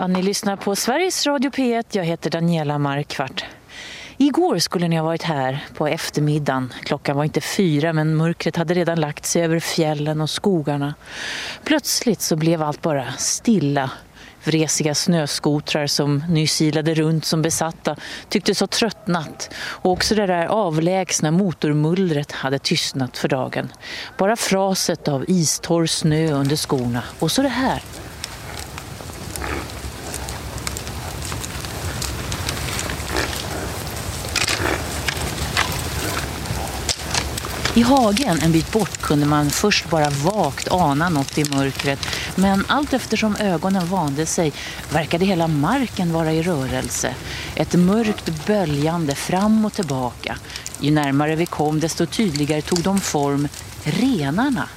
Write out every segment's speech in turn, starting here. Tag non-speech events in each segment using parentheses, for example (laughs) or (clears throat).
Ja, ni lyssnar på Sveriges Radio P1. Jag heter Daniela Markvart. Igår skulle ni ha varit här på eftermiddagen. Klockan var inte fyra men mörkret hade redan lagt sig över fjällen och skogarna. Plötsligt så blev allt bara stilla. Vresiga snöskotrar som nysilade runt som besatta tycktes ha tröttnat och också det där avlägsna motormullret hade tystnat för dagen. Bara fraset av istorr snö under skorna och så det här. I hagen en bit bort kunde man först bara vagt ana något i mörkret men allt eftersom ögonen vande sig verkade hela marken vara i rörelse. Ett mörkt böljande fram och tillbaka. Ju närmare vi kom desto tydligare tog de form renarna.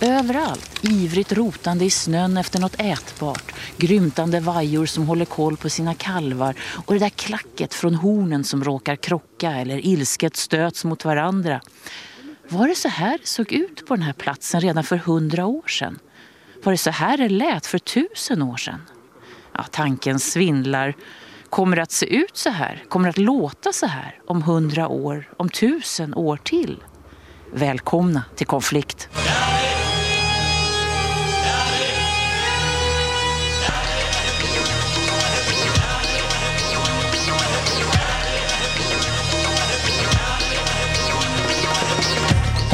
Överallt, ivrigt rotande i snön efter något ätbart, grymtande vajor som håller koll på sina kalvar och det där klacket från hornen som råkar krocka eller ilsket stöts mot varandra. Var det så här det såg ut på den här platsen redan för hundra år sedan? Var det så här det lät för tusen år sedan? Ja, tanken svindlar. Kommer det att se ut så här? Kommer det att låta så här om hundra år, om tusen år till? Välkomna till konflikt.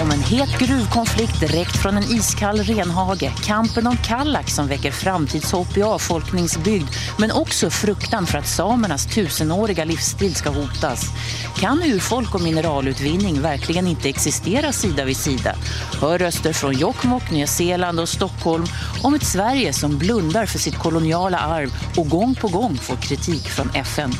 Om en het gruvkonflikt direkt från en iskall renhage. Kampen om Kallak som väcker framtidshopp i avfolkningsbygd. Men också fruktan för att samernas tusenåriga livsstil ska hotas. Kan urfolk och mineralutvinning verkligen inte existera sida vid sida? Hör röster från Jokkmokk, Nya Zeeland och Stockholm om ett Sverige som blundar för sitt koloniala arv och gång på gång får kritik från FN.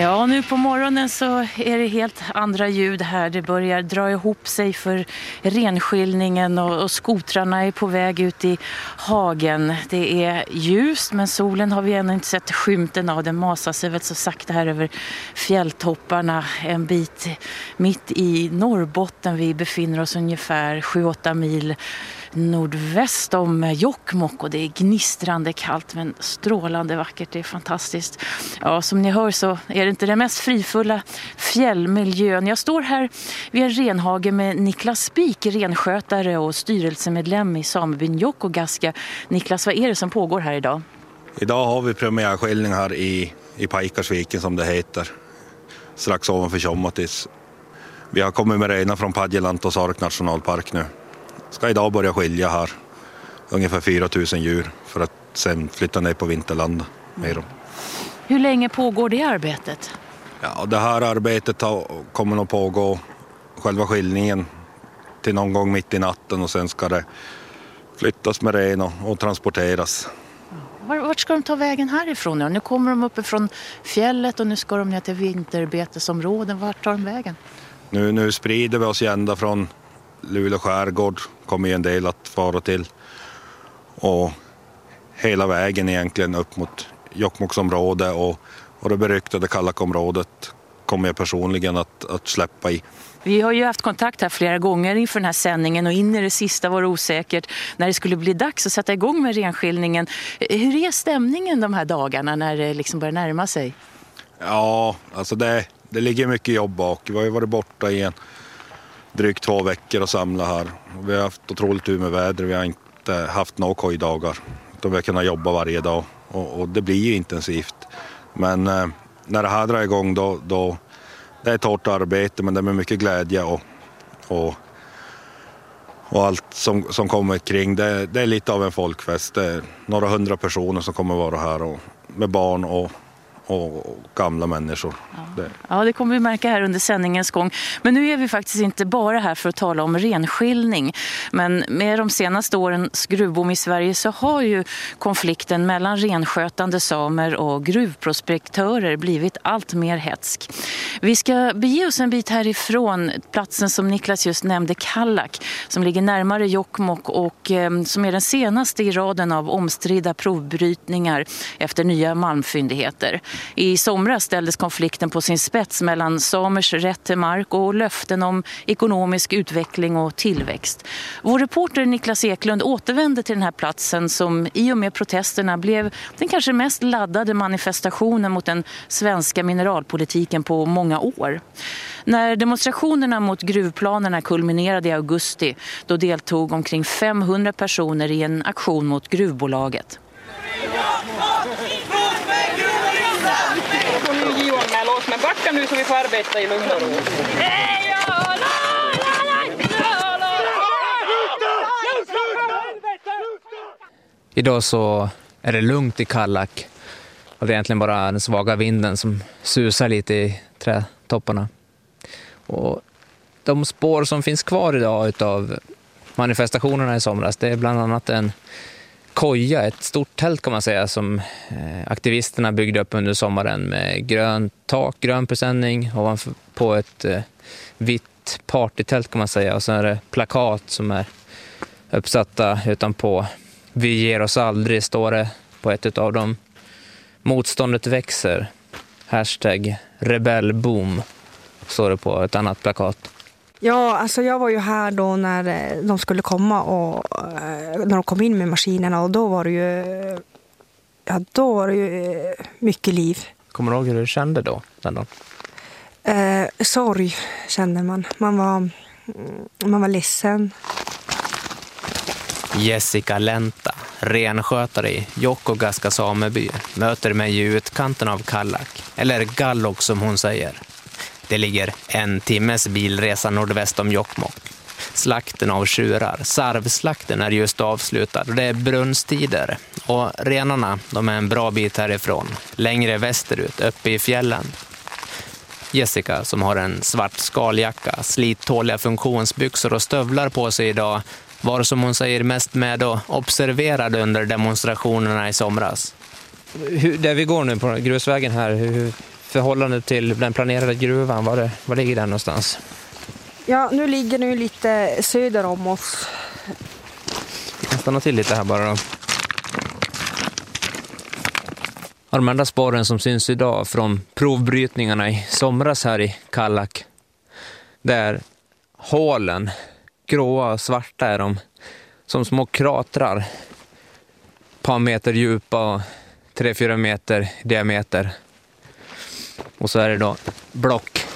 Ja, nu på morgonen så är det helt andra ljud här. Det börjar dra ihop sig för renskiljningen och, och skotrarna är på väg ut i hagen. Det är ljust men solen har vi ännu inte sett skymten av. Den masar sig väl så sakta här över fjälltopparna en bit mitt i Norrbotten. Vi befinner oss ungefär 7-8 mil nordväst om Jokkmokk och det är gnistrande kallt men strålande vackert. Det är fantastiskt. Ja, som ni hör så är det inte den mest frifulla fjällmiljön. Jag står här vid en renhage med Niklas Spik, renskötare och styrelsemedlem i samebyn Jokkogaska. Niklas, vad är det som pågår här idag? Idag har vi premiärskiljning här i, i Pajkarsviken som det heter, strax ovanför Tjommatis. Vi har kommit med renar från Padjelant och Sark nationalpark nu ska idag börja skilja här ungefär 4 000 djur för att sen flytta ner på vinterland med dem. Hur länge pågår det arbetet? Ja, det här arbetet kommer att pågå, själva skiljningen, till någon gång mitt i natten och sen ska det flyttas med ren och, och transporteras. Vart ska de ta vägen härifrån? Nu? nu kommer de uppifrån fjället och nu ska de ner till vinterbetesområden. Vart tar de vägen? Nu, nu sprider vi oss ända från Luleå skärgård kommer ju en del att fara till. Och hela vägen egentligen upp mot Jokkmokksområdet och, och det beryktade Kallakområdet kommer jag personligen att, att släppa i. Vi har ju haft kontakt här flera gånger inför den här sändningen och in i det sista var det osäkert när det skulle bli dags att sätta igång med renskiljningen. Hur är stämningen de här dagarna när det liksom börjar närma sig? Ja, alltså det, det ligger mycket jobb bak. Vi har ju varit borta i en drygt två veckor och samla här. Vi har haft otroligt tur med väder. Vi har inte haft några kojdagar. vi har kunnat jobba varje dag och, och det blir ju intensivt. Men eh, när det här drar igång då, då det är ett hårt arbete men det är med mycket glädje och, och, och allt som, som kommer kring. Det, det, är lite av en folkfest. Det är några hundra personer som kommer vara här och, med barn och och gamla människor. Ja. Det. ja, det kommer vi märka här under sändningens gång. Men nu är vi faktiskt inte bara här för att tala om renskiljning. Men med de senaste årens gruvboom i Sverige så har ju konflikten mellan renskötande samer och gruvprospektörer blivit allt mer hetsk. Vi ska bege oss en bit härifrån platsen som Niklas just nämnde, Kallak, som ligger närmare Jokkmokk och eh, som är den senaste i raden av omstridda provbrytningar efter nya malmfyndigheter. I somras ställdes konflikten på sin spets mellan samers rätt till mark och löften om ekonomisk utveckling och tillväxt. Vår reporter Niklas Eklund återvände till den här platsen som i och med protesterna blev den kanske mest laddade manifestationen mot den svenska mineralpolitiken på många år. När demonstrationerna mot gruvplanerna kulminerade i augusti då deltog omkring 500 personer i en aktion mot gruvbolaget. Backa nu så vi får arbeta i lugn och ro. Idag så är det lugnt i Kallak och det är egentligen bara den svaga vinden som susar lite i trädtopparna. Och de spår som finns kvar idag av manifestationerna i somras, det är bland annat en koja, ett stort tält kan man säga, som eh, aktivisterna byggde upp under sommaren med grönt tak, grön presenning ovanpå ett eh, vitt partytält kan man säga och sen är det plakat som är uppsatta utanpå. Vi ger oss aldrig, står det på ett av dem. Motståndet växer. Hashtag rebellboom står det på ett annat plakat. Ja, alltså jag var ju här då när eh, de skulle komma och eh, när de kom in med maskinerna och då var det ju, ja, då var det ju eh, mycket liv. Kommer du ihåg hur du kände då? Den dagen? Eh, sorg kände man. Man var, mm, man var ledsen. Jessica Lenta, renskötare i Jokkogaska sameby, möter mig i utkanten av Kallak, eller Gallok som hon säger. Det ligger en timmes bilresa nordväst om Jokkmokk. Slakten av tjurar, sarvslakten är just avslutad och det är brunstider. Och renarna, de är en bra bit härifrån, längre västerut, uppe i fjällen. Jessica, som har en svart skaljacka, slittåliga funktionsbyxor och stövlar på sig idag, var som hon säger mest med och observerade under demonstrationerna i somras. Hur, där vi går nu på grusvägen här, hur, förhållande till den planerade gruvan? Var, det, var ligger den någonstans? Ja, nu ligger den lite söder om oss. Jag stannar till lite här bara då. De enda spåren som syns idag från provbrytningarna i somras här i Kallak, det är hålen, gråa och svarta är de, som små kratrar, ett par meter djupa och tre fyra meter diameter. Och så är det då block.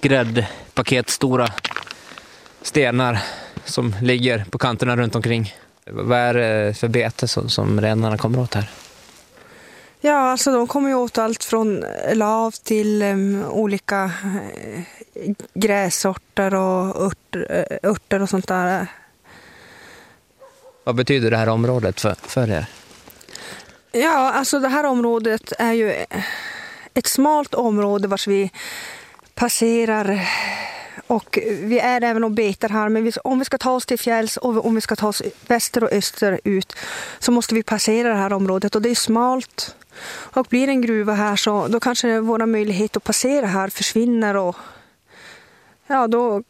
Gräddpaket, stora stenar som ligger på kanterna runt omkring. Vad är det för bete som, som renarna kommer åt här? Ja, alltså de kommer ju åt allt från lav till um, olika uh, grässorter och ört, uh, örter och sånt där. Vad betyder det här området för, för er? Ja, alltså det här området är ju ett smalt område vars vi passerar och vi är även och betar här. Men om vi ska ta oss till fjälls och om vi ska ta oss väster och öster ut så måste vi passera det här området och det är smalt. Och blir det en gruva här så då kanske våra möjligheter att passera här försvinner och ja, då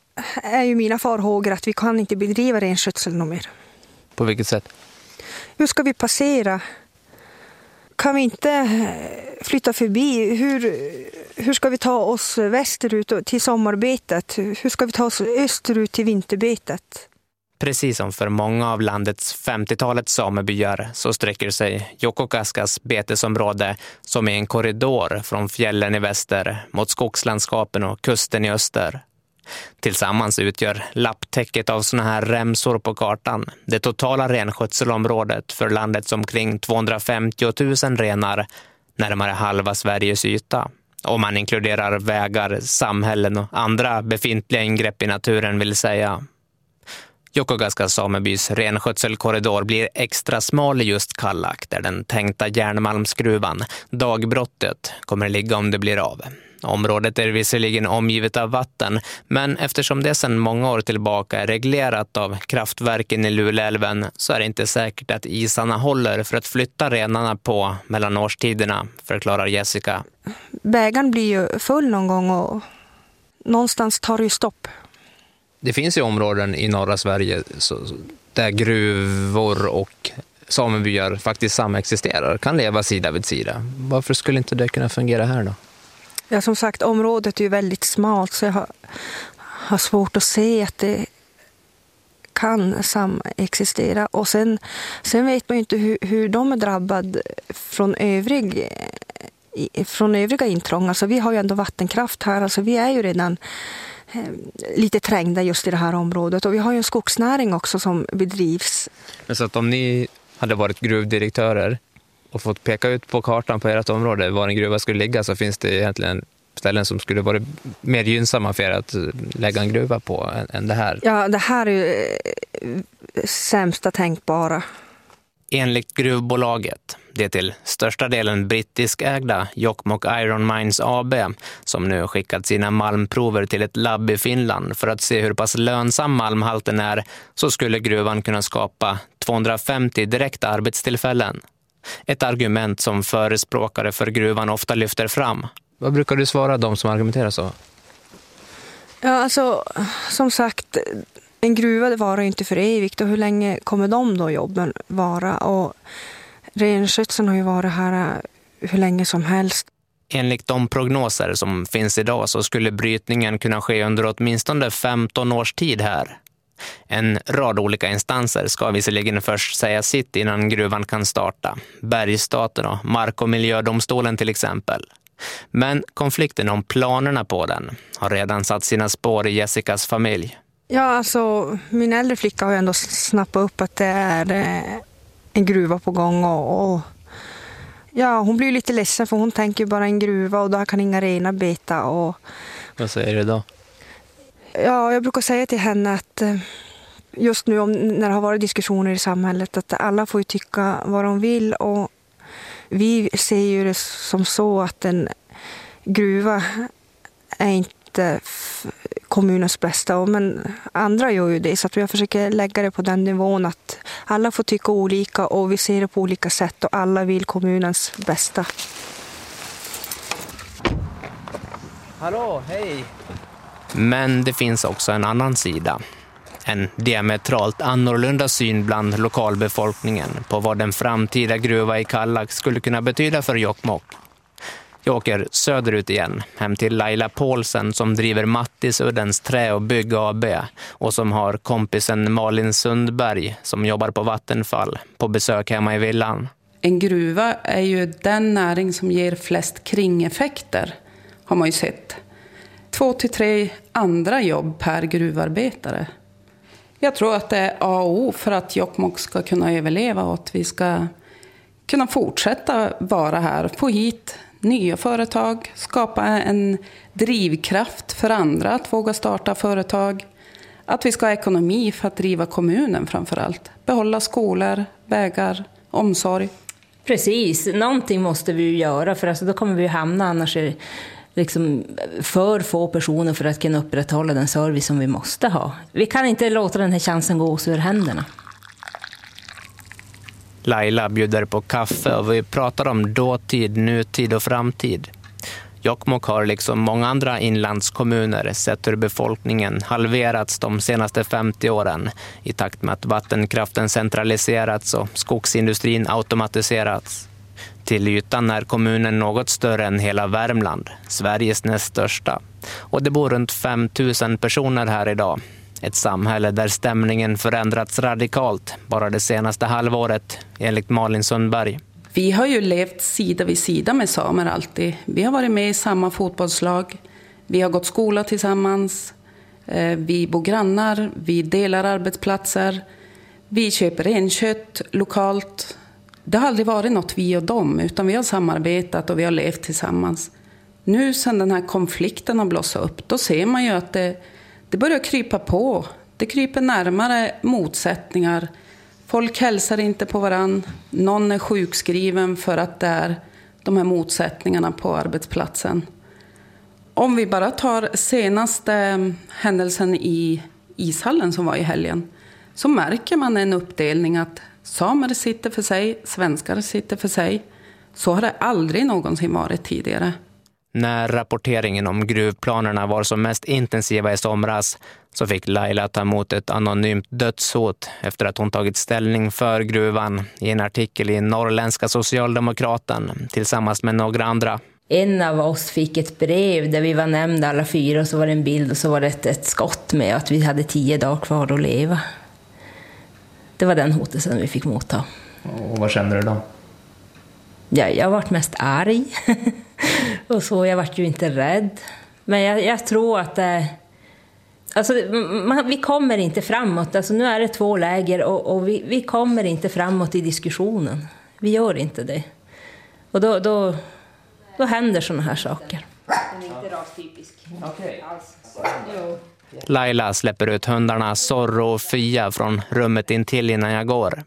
är ju mina farhågor att vi kan inte bedriva renskötsel något mer. På vilket sätt? Hur ska vi passera kan vi inte eh, flytta förbi? Hur, hur ska vi ta oss västerut till sommarbetet? Hur ska vi ta oss österut till vinterbetet? Precis som för många av landets 50-talets samebyar så sträcker sig Jokokaskas betesområde som är en korridor från fjällen i väster mot skogslandskapen och kusten i öster. Tillsammans utgör lapptäcket av såna här remsor på kartan det totala renskötselområdet för landets omkring 250 000 renar, närmare halva Sveriges yta. Om man inkluderar vägar, samhällen och andra befintliga ingrepp i naturen vill säga. Jokkogaska samebys renskötselkorridor blir extra smal i just Kallak där den tänkta järnmalmsgruvan, dagbrottet, kommer ligga om det blir av. Området är visserligen omgivet av vatten, men eftersom det sedan många år tillbaka är reglerat av kraftverken i Luleälven så är det inte säkert att isarna håller för att flytta renarna på mellan årstiderna, förklarar Jessica. Vägen blir ju full någon gång och någonstans tar det ju stopp. Det finns ju områden i norra Sverige där gruvor och samebyar faktiskt samexisterar, kan leva sida vid sida. Varför skulle inte det kunna fungera här då? Ja, som sagt, området är ju väldigt smalt så jag har, har svårt att se att det kan samexistera. Och sen, sen vet man ju inte hur, hur de är drabbade från, övrig, från övriga intrång. Alltså vi har ju ändå vattenkraft här, alltså vi är ju redan eh, lite trängda just i det här området. Och vi har ju en skogsnäring också som bedrivs. Men så att om ni hade varit gruvdirektörer och fått peka ut på kartan på ert område var en gruva skulle ligga så finns det egentligen ställen som skulle vara mer gynnsamma för er att lägga en gruva på än, än det här? Ja, det här är ju eh, sämsta tänkbara. Enligt gruvbolaget, det till största delen brittiskägda Jokkmokk Iron Mines AB, som nu skickat sina malmprover till ett labb i Finland för att se hur pass lönsam malmhalten är, så skulle gruvan kunna skapa 250 direkta arbetstillfällen. Ett argument som förespråkare för gruvan ofta lyfter fram. Vad brukar du svara de som argumenterar så? Ja, alltså, som sagt, en gruva varar inte för evigt och hur länge kommer de då jobben vara? Och renskötseln har ju varit här eh, hur länge som helst. Enligt de prognoser som finns idag så skulle brytningen kunna ske under åtminstone 15 års tid här. En rad olika instanser ska visserligen först säga sitt innan gruvan kan starta. Bergsstaten och Mark och miljödomstolen till exempel. Men konflikten om planerna på den har redan satt sina spår i Jessicas familj. Ja, alltså min äldre flicka har ju ändå snappat upp att det är eh, en gruva på gång och, och ja, hon blir lite ledsen för hon tänker bara en gruva och där kan inga renar beta. Och, Vad säger du då? Ja, jag brukar säga till henne att eh, just nu om, när det har varit diskussioner i samhället att alla får tycka vad de vill och vi ser ju det som så att en gruva är inte kommunens bästa, men andra gör ju det. Så att jag försöker lägga det på den nivån att alla får tycka olika och vi ser det på olika sätt och alla vill kommunens bästa. Hallå, hej! Men det finns också en annan sida. En diametralt annorlunda syn bland lokalbefolkningen på vad en framtida gruva i Kallak skulle kunna betyda för Jokkmokk. Jag åker söderut igen, hem till Laila Paulsen som driver Mattisuddens Trä och Bygg AB och som har kompisen Malin Sundberg som jobbar på Vattenfall på besök hemma i villan. En gruva är ju den näring som ger flest kringeffekter, har man ju sett. Två till tre andra jobb per gruvarbetare. Jag tror att det är A och O för att Jokkmokk ska kunna överleva och att vi ska kunna fortsätta vara här, få hit nya företag, skapa en drivkraft för andra att våga starta företag. Att vi ska ha ekonomi för att driva kommunen framför allt. Behålla skolor, vägar, omsorg. Precis, någonting måste vi ju göra för alltså då kommer vi hamna annars är liksom för få personer för att kunna upprätthålla den service som vi måste ha. Vi kan inte låta den här chansen gå oss ur händerna. Laila bjuder på kaffe och vi pratar om dåtid, nutid och framtid. Jokkmokk har liksom många andra inlandskommuner sett hur befolkningen halverats de senaste 50 åren i takt med att vattenkraften centraliserats och skogsindustrin automatiserats. Till ytan är kommunen något större än hela Värmland, Sveriges näst största. Och det bor runt 5 000 personer här idag. Ett samhälle där stämningen förändrats radikalt bara det senaste halvåret, enligt Malin Sundberg. Vi har ju levt sida vid sida med samer alltid. Vi har varit med i samma fotbollslag. Vi har gått skola tillsammans. Eh, vi bor grannar. Vi delar arbetsplatser. Vi köper renkött lokalt. Det har aldrig varit något vi och dem, utan vi har samarbetat och vi har levt tillsammans. Nu sen den här konflikten har blossat upp, då ser man ju att det, det börjar krypa på. Det kryper närmare motsättningar. Folk hälsar inte på varann. Någon är sjukskriven för att det är de här motsättningarna på arbetsplatsen. Om vi bara tar senaste händelsen i ishallen som var i helgen, så märker man en uppdelning att Samer sitter för sig, svenskar sitter för sig. Så har det aldrig någonsin varit tidigare. När rapporteringen om gruvplanerna var som mest intensiva i somras så fick Laila ta emot ett anonymt dödshot efter att hon tagit ställning för gruvan i en artikel i Norrländska Socialdemokraten tillsammans med några andra. En av oss fick ett brev där vi var nämnda alla fyra och så var det en bild och så var det ett, ett skott med att vi hade tio dagar kvar att leva. Det var den hotelsen vi fick motta. Och vad kände du då? Ja, jag varit mest arg. (laughs) och så, jag vart ju inte rädd. Men jag, jag tror att. Eh, alltså, man, vi kommer inte framåt. Alltså, nu är det två läger och, och vi, vi, kommer inte framåt i diskussionen. Vi gör inte det. Och då, då, då händer såna här saker. Den är inte rastypisk. Okay. Laila släpper ut hundarna Zorro och Fia från rummet intill innan jag går.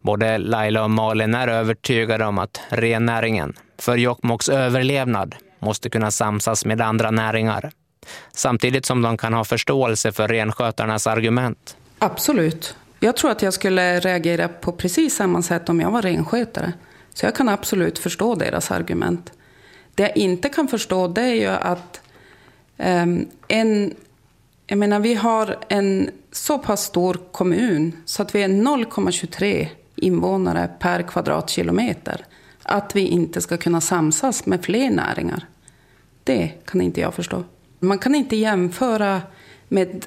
Både Laila och Malin är övertygade om att rennäringen, för Jokkmokks överlevnad, måste kunna samsas med andra näringar. Samtidigt som de kan ha förståelse för renskötarnas argument. Absolut. Jag tror att jag skulle reagera på precis samma sätt om jag var renskötare. Så jag kan absolut förstå deras argument. Det jag inte kan förstå det är ju att um, en... Jag menar, vi har en så pass stor kommun så att vi är 0,23 invånare per kvadratkilometer. Att vi inte ska kunna samsas med fler näringar. Det kan inte jag förstå. Man kan inte jämföra med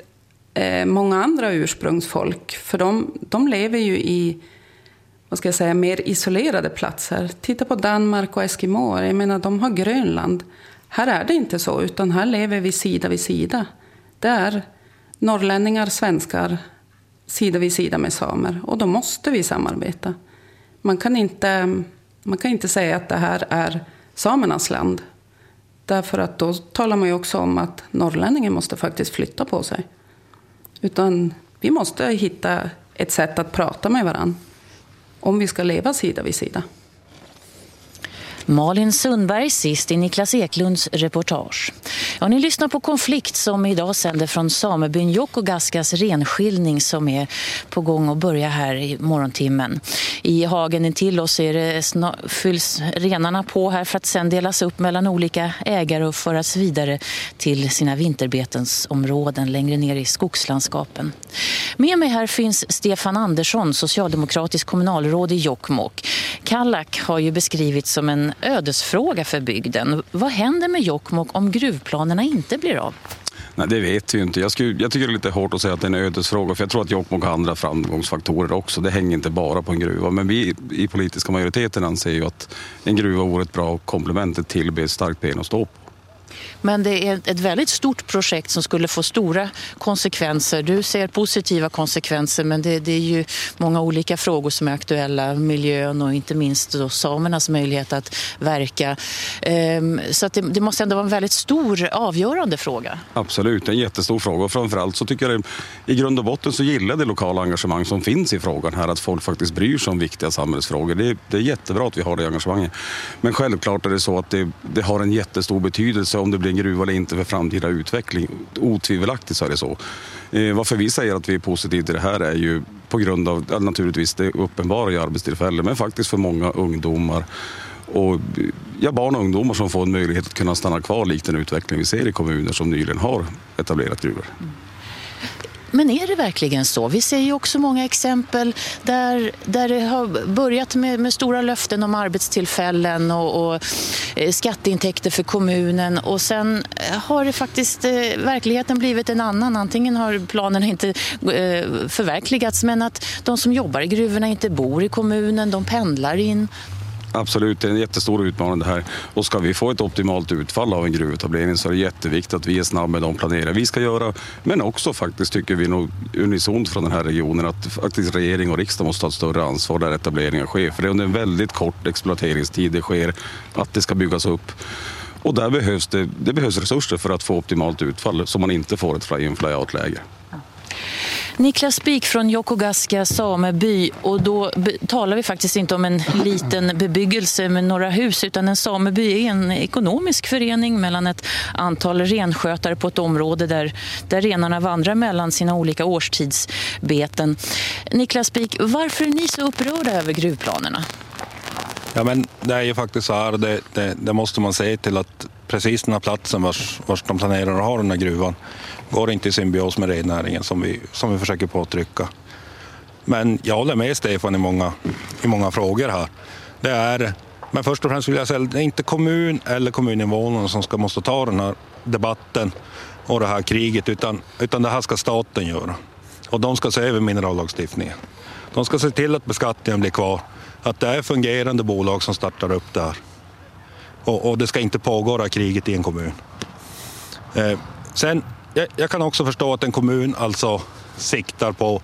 eh, många andra ursprungsfolk. För de, de lever ju i vad ska jag säga, mer isolerade platser. Titta på Danmark och Eskimoer. Jag menar, de har Grönland. Här är det inte så, utan här lever vi sida vid sida. Det är norrlänningar, svenskar, sida vid sida med samer. Och då måste vi samarbeta. Man kan inte, man kan inte säga att det här är samernas land. Därför att då talar man ju också om att norrlänningen måste faktiskt flytta på sig. Utan vi måste hitta ett sätt att prata med varandra. Om vi ska leva sida vid sida. Malin Sundberg sist i Niklas Eklunds reportage. Ja, ni lyssnar på Konflikt som idag sänder från samebyn Jokogaskas renskiljning som är på gång att börja här i morgontimmen. I hagen intill oss är det fylls renarna på här för att sen delas upp mellan olika ägare och föras vidare till sina vinterbetensområden längre ner i skogslandskapen. Med mig här finns Stefan Andersson, socialdemokratisk kommunalråd i Jokkmokk. Kallak har ju beskrivits som en ödesfråga för bygden. Vad händer med Jokkmokk om gruvplanerna inte blir av? Nej, det vet vi inte. Jag, skulle, jag tycker det är lite hårt att säga att det är en ödesfråga, för jag tror att Jokkmokk har andra framgångsfaktorer också. Det hänger inte bara på en gruva. Men vi i politiska majoriteten anser ju att en gruva vore ett bra komplement till ett starkt ben att stå på. Men det är ett väldigt stort projekt som skulle få stora konsekvenser. Du ser positiva konsekvenser men det, det är ju många olika frågor som är aktuella. Miljön och inte minst då samernas möjlighet att verka. Ehm, så det, det, måste ändå vara en väldigt stor avgörande fråga. Absolut, en jättestor fråga. Och framförallt så tycker jag det, i grund och botten så gillar jag det lokala engagemang som finns i frågan här. Att folk faktiskt bryr sig om viktiga samhällsfrågor. Det, det är jättebra att vi har det engagemanget. Men självklart är det så att det, det har en jättestor betydelse om det blir en gruva eller inte för framtida utveckling. Otvivelaktigt så är det så. Eh, varför vi säger att vi är positiva till det här är ju på grund av naturligtvis det uppenbara i arbetstillfällen men faktiskt för många ungdomar och ja, barn och ungdomar som får en möjlighet att kunna stanna kvar likt den utveckling vi ser i kommuner som nyligen har etablerat gruvor. Mm. Men är det verkligen så? Vi ser ju också många exempel där, där det har börjat med, med stora löften om arbetstillfällen och, och eh, skatteintäkter för kommunen och sen eh, har det faktiskt eh, verkligheten blivit en annan. Antingen har planerna inte eh, förverkligats men att de som jobbar i gruvorna inte bor i kommunen, de pendlar in. Absolut, det är en jättestor utmaning det här. Och ska vi få ett optimalt utfall av en gruvetablering så är det jätteviktigt att vi är snabba med de planeringar vi ska göra. Men också faktiskt tycker vi nog unisont från den här regionen att faktiskt regering och riksdag måste ta ett större ansvar där etableringar sker. För det är under en väldigt kort exploateringstid det sker att det ska byggas upp. Och där behövs det, det behövs resurser för att få optimalt utfall så man inte får ett fly-in fly-out-läge. Niklas Spik från Jokogaska sameby och då talar vi faktiskt inte om en liten bebyggelse med några hus utan en sameby är en ekonomisk förening mellan ett antal renskötare på ett område där, där renarna vandrar mellan sina olika årstidsbeten. Niklas Spik, varför är ni så upprörda över gruvplanerna? Ja, men det är ju faktiskt så här, det, det, det måste man säga till att precis den här platsen vars, vars de planerar att ha den här gruvan går inte i symbios med rennäringen som vi, som vi försöker påtrycka. Men jag håller med Stefan i många, i många frågor här. Det är, men först och främst vill jag säga att det är inte kommun eller kommuninvånarna som ska måste ta den här debatten och det här kriget, utan, utan det här ska staten göra. Och de ska se över minerallagstiftningen. De ska se till att beskattningen blir kvar, att det är fungerande bolag som startar upp det här. Och, och det ska inte pågå det här kriget i en kommun. Eh, sen, jag, jag, kan också förstå att en kommun alltså siktar på,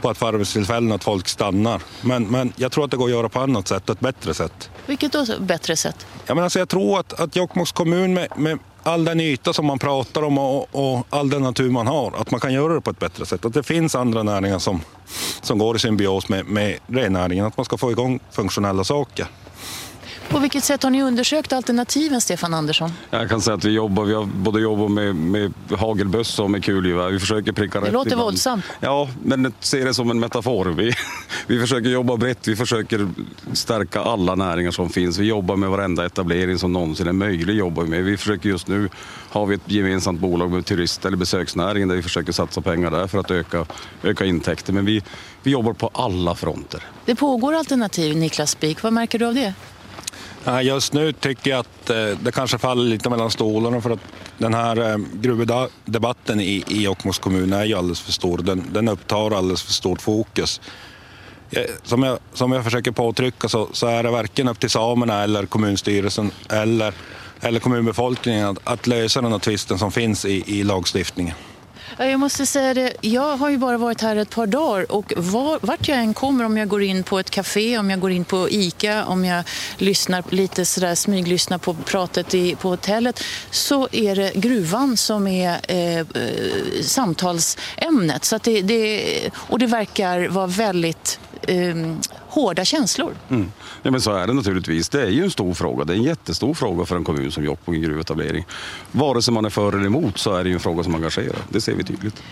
på att få arbetstillfällen, att folk stannar. Men, men jag tror att det går att göra på annat sätt, ett bättre sätt. Vilket då bättre sätt? Ja, men alltså jag tror att, att Jokkmokks kommun med, med all den yta som man pratar om och, och, all den natur man har, att man kan göra det på ett bättre sätt. Att det finns andra näringar som, som går i symbios med, med rennäringen, att man ska få igång funktionella saker. På vilket sätt har ni undersökt alternativen, Stefan Andersson? Jag kan säga att vi jobbar, vi har både jobbat med, med hagelbössa och med kulgevär. Vi försöker pricka det rätt. Det låter ibland. våldsamt. Ja, men se det som en metafor. Vi, (laughs) vi försöker jobba brett, vi försöker stärka alla näringar som finns. Vi jobbar med varenda etablering som någonsin är möjlig. Jobbar med. Vi försöker just nu, har vi ett gemensamt bolag med turist eller besöksnäringen där vi försöker satsa pengar där för att öka, öka intäkter. Men vi, vi jobbar på alla fronter. Det pågår alternativ, Niklas Spik. Vad märker du av det? Eh, just nu tycker jag att eh, det kanske faller lite mellan stolarna för att den här eh, gruvdebatten i, i Jokkmokks kommun är ju alldeles för stor. Den, den upptar alldeles för stort fokus. Som jag, som jag försöker påtrycka så, så är det varken upp till samerna eller kommunstyrelsen eller, eller kommunbefolkningen att, att lösa den här tvisten som finns i, i lagstiftningen. Jag måste säga det, jag har ju bara varit här ett par dagar och var, vart jag än kommer, om jag går in på ett café, om jag går in på ICA, om jag lyssnar lite sådär smyglyssnar på pratet i, på hotellet, så är det gruvan som är eh, eh, samtalsämnet. Så att det, det, och det verkar vara väldigt eh, hårda känslor. Mm. Ja, men så är det naturligtvis. Det är ju en stor fråga. Det är en jättestor fråga för en kommun som Jokkmokk, en gruvetablering. Vare sig man är för eller emot så är det ju en fråga som engagerar. Det ser vi tydligt.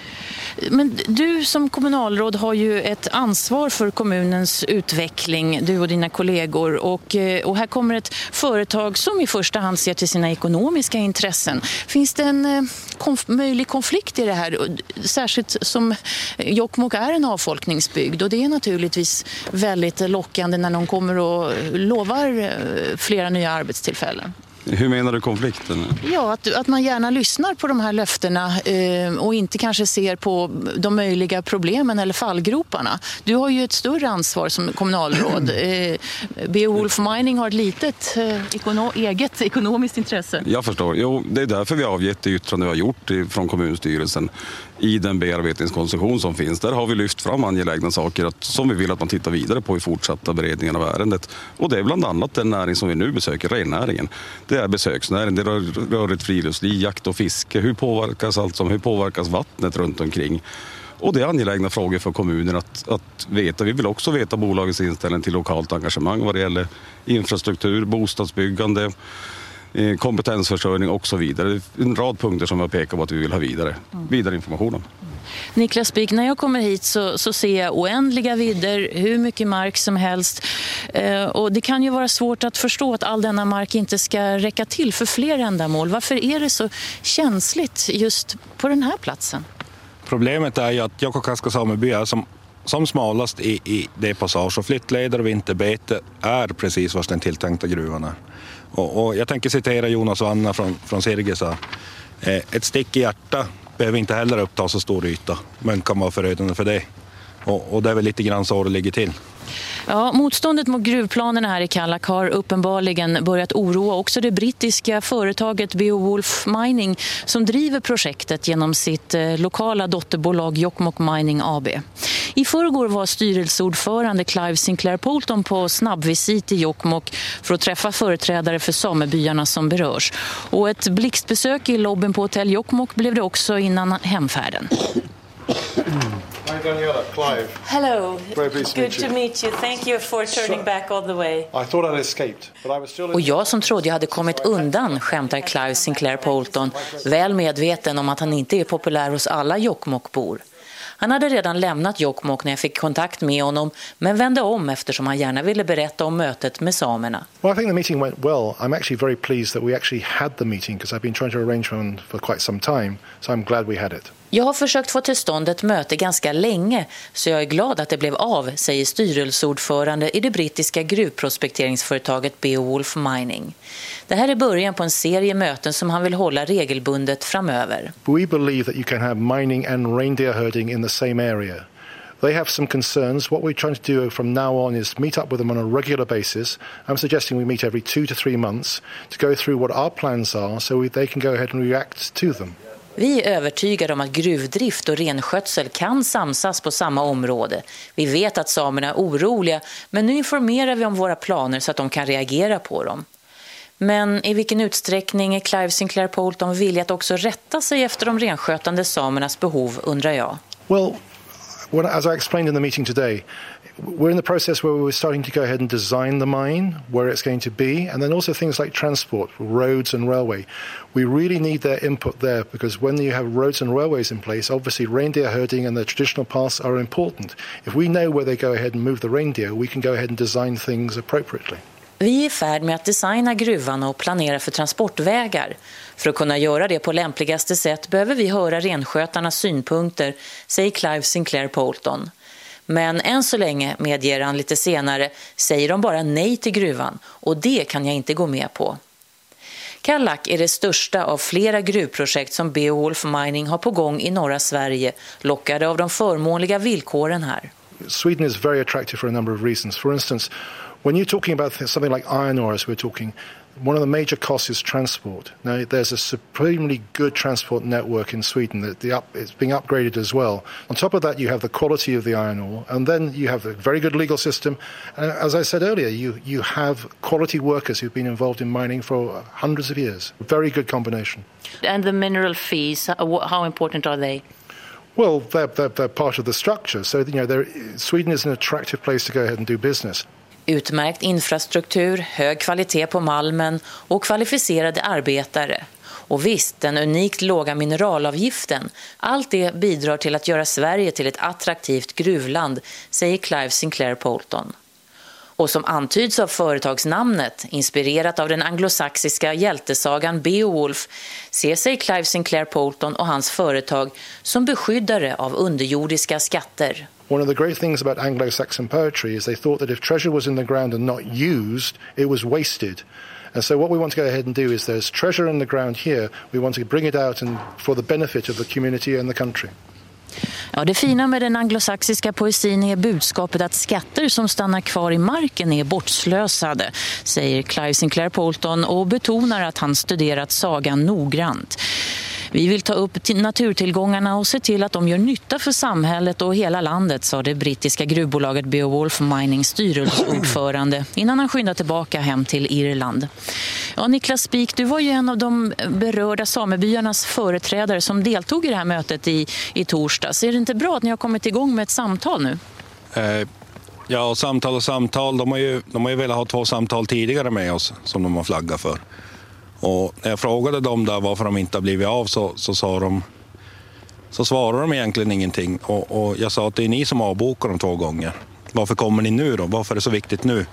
Men du som kommunalråd har ju ett ansvar för kommunens utveckling, du och dina kollegor. Och, eh, och här kommer ett företag som i första hand ser till sina ekonomiska intressen. Finns det en eh, konf möjlig konflikt i det här? Särskilt som Jokkmokk är en avfolkningsbygd och det är naturligtvis väldigt lockande när någon kommer och lovar eh, flera nya arbetstillfällen. Hur menar du konflikten? Ja, att, att man gärna lyssnar på de här löftena eh, och inte kanske ser på de möjliga problemen eller fallgroparna. Du har ju ett större ansvar som kommunalråd. (clears throat) Eh, Beowulf Mining har ett litet eh, ekono eget ekonomiskt intresse. Jag förstår. Jo, det är därför vi har avgett det yttrande vi har gjort från kommunstyrelsen i den bearbetningskoncession som finns. Där har vi lyft fram angelägna saker att, som vi vill att man tittar vidare på i fortsatta beredningen av ärendet. Och det är bland annat den näring som vi nu besöker, rennäringen. Det är besöksnäring, det rör rörligt friluftsliv, jakt och fiske. Hur påverkas, alltså, hur påverkas vattnet runt omkring? Och det är angelägna frågor för kommunen att, att veta. Vi vill också veta bolagets inställning till lokalt engagemang vad det gäller infrastruktur, bostadsbyggande, Eh, kompetensförsörjning och så vidare. En rad punkter som jag pekar på att vi vill ha vidare, vidare information om. Niklas Bik, när jag kommer hit så, så ser jag oändliga vidder, hur mycket mark som helst. Eh, och det kan ju vara svårt att förstå att all denna mark inte ska räcka till för fler ändamål. Varför är det så känsligt just på den här platsen? Problemet är ju att Jokkokaska sameby är som, som smalast i, i det passage och flyttleder och vinterbete är precis var den tilltänkta gruvan är. Och, och jag tänker citera Jonas Vanna från, från Sirgesa. Eh, ett stick i hjärta behöver inte heller uppta så stor yta, men kan vara förödande för det. Och, och det är väl lite grann så det ligger till. Ja, motståndet mot gruvplanerna här i Kallak har uppenbarligen börjat oroa också det brittiska företaget Beowulf Mining som driver projektet genom sitt eh, lokala dotterbolag Jokkmokk Mining AB. I förrgår var styrelseordförande Clive Sinclair Poulton på snabbvisit i Jokkmokk för att träffa företrädare för samebyarna som berörs. Och ett blixtbesök i lobbyn på hotell Jokkmokk blev det också innan hemfärden. Hi Daniela, Clive. Hello. Very pleased to Good meet to meet you. Thank you for turning back all the way. I thought I'd escaped, but I was still. Och jag som trodde jag hade kommit undan, skämtar Clive Sinclair Poulton, väl medveten om att han inte är populär hos alla Jokkmokkbor. Han hade redan lämnat Jokkmokk när jag fick kontakt med honom men vände om eftersom han gärna ville berätta om mötet med samerna. Well, I think the meeting went well. I'm actually very pleased that we actually had the meeting because I've been trying to arrange one for quite some time. So I'm glad we had it. Jag har försökt få till stånd ett möte ganska länge så jag är glad att det blev av, säger styrelseordförande i det brittiska gruvprospekteringsföretaget Beowulf Mining. Det här är början på en serie möten som han vill hålla regelbundet framöver. We believe that you can have mining and reindeer herding in the same area. They have some concerns. What we're trying to do from now on is meet up with them on a regular basis. I'm suggesting we meet every two to three months to go through what our plans are so they can go ahead and react to them. Vi är övertygade om att gruvdrift och renskötsel kan samsas på samma område. Vi vet att samerna är oroliga, men nu informerar vi om våra planer så att de kan reagera på dem. Men i vilken utsträckning är Clive Sinclair Polton villig att också rätta sig efter de renskötande samernas behov, undrar jag. Well, what, as I explained in the meeting today, we're in the process where we're starting to go ahead and design the mine, where it's going to be, and then also things like transport, roads and railway. We really need their input there because when you have roads and railways in place, obviously reindeer herding and the traditional paths are important. If we know where they go ahead and move the reindeer, we can go ahead and design things appropriately. Vi är i färd med att designa gruvan och planera för transportvägar. För att kunna göra det på lämpligaste sätt behöver vi höra renskötarnas synpunkter, säger Clive Sinclair Polton. Men än så länge, medger han lite senare, säger de bara nej till gruvan och det kan jag inte gå med på. Kallak är det största av flera gruvprojekt som Beowulf Mining har på gång i norra Sverige, lockade av de förmånliga villkoren här. Sweden is very attractive for a number of reasons. For instance, when you're talking about something like iron ore, as we're talking, one of the major costs is transport. Now, there's a supremely good transport network in Sweden that the up, it's being upgraded as well. On top of that, you have the quality of the iron ore, and then you have a very good legal system. And as I said earlier, you, you have quality workers who've been involved in mining for hundreds of years. Very good combination. And the mineral fees, uh, how important are they? Well, they're, they're, they're part of the structure. So, you know, Sweden is an attractive place to go ahead and do business. Utmärkt infrastruktur, hög kvalitet på malmen och kvalificerade arbetare. Och visst, den unikt låga mineralavgiften. Allt det bidrar till att göra Sverige till ett attraktivt gruvland, säger Clive Sinclair Polton. Och som antyds av företagsnamnet, inspirerat av den anglosaxiska hjältesagan Beowulf, ser sig Clive Sinclair Polton och hans företag som beskyddare av underjordiska skatter. One of the great things about Anglo-Saxon poetry is they thought that if treasure was in the ground and not used, it was wasted. And so what we want to go ahead and do is there's treasure in the ground here, we want to bring it out and for the benefit of the community and the country. Ja, det fina med den anglosaxiska poesin är budskapet att skatter som stannar kvar i marken är bortslösade, säger Clive Sinclair Polton och betonar att han studerat sagan noggrant. Vi vill ta upp naturtillgångarna och se till att de gör nytta för samhället och hela landet, sa det brittiska gruvbolaget Beowulf Mining styrelseordförande innan han skyndade tillbaka hem till Irland. Ja, Niklas Spik, du var ju en av de berörda samebyarnas företrädare som deltog i det här mötet i, i torsdags. Är det inte bra att ni har kommit igång med ett samtal nu? Eh, ja, samtal och samtal. De har, ju, de har ju velat ha två samtal tidigare med oss som de har flaggat för. Och när jag frågade dem där varför de inte har blivit av så, så sa de så svarade de egentligen ingenting. Och, och jag sa att det är ni som avbokar dem två gånger. Varför kommer ni nu då? Varför är det så viktigt nu?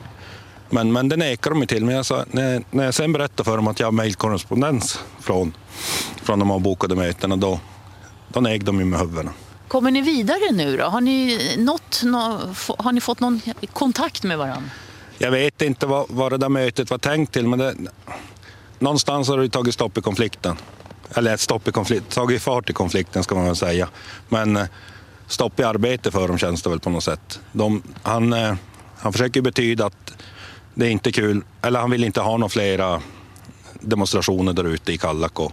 Men, men det nekar de till. Men jag sa, när, när jag sen berättade för dem att jag har mejlkorrespondens från, från de avbokade mötena, då, då negde de med huvudena. Kommer ni vidare nu då? Har ni, nått, har ni fått någon kontakt med varandra? Jag vet inte vad, vad det där mötet var tänkt till, men det, någonstans har det tagit stopp i konflikten. Eller stopp i konflikt, tagit fart i konflikten ska man väl säga. Men eh, stopp i arbete för dem känns det väl på något sätt. De, han, eh, han försöker betyda att det är inte kul, eller han vill inte ha några flera demonstrationer där ute i Kallak. Och,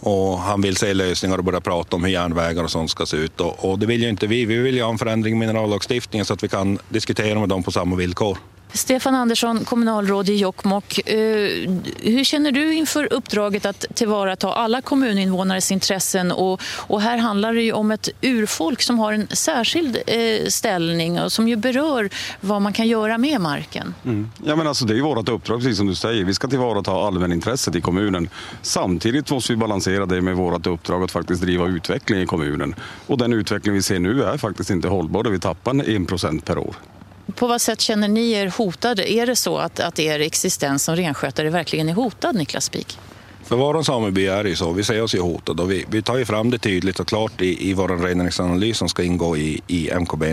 och han vill se lösningar och börja prata om hur järnvägar och sånt ska se ut. Och, och det vill ju inte vi. Vi vill ju ha en förändring i minerallagstiftningen så att vi kan diskutera med dem på samma villkor. Stefan Andersson, kommunalråd i Jokkmokk. Eh, hur känner du inför uppdraget att tillvarata alla kommuninvånares intressen? Och, och här handlar det ju om ett urfolk som har en särskild eh, ställning och som ju berör vad man kan göra med marken. Mm. Ja, men alltså, det är ju vårt uppdrag, precis som du säger. Vi ska tillvarata allmänintresset i kommunen. Samtidigt måste vi balansera det med vårt uppdrag att faktiskt driva utveckling i kommunen. Och den utveckling vi ser nu är faktiskt inte hållbar, där vi tappar en procent per år. På vad sätt känner ni er hotade? Är det så att, att er existens som renskötare verkligen är hotad, Niklas Spik? För vår sameby är det så. Vi ser oss ju hotade och vi, vi tar ju fram det tydligt och klart i, i vår renhållningsanalys som ska ingå i, i MKB.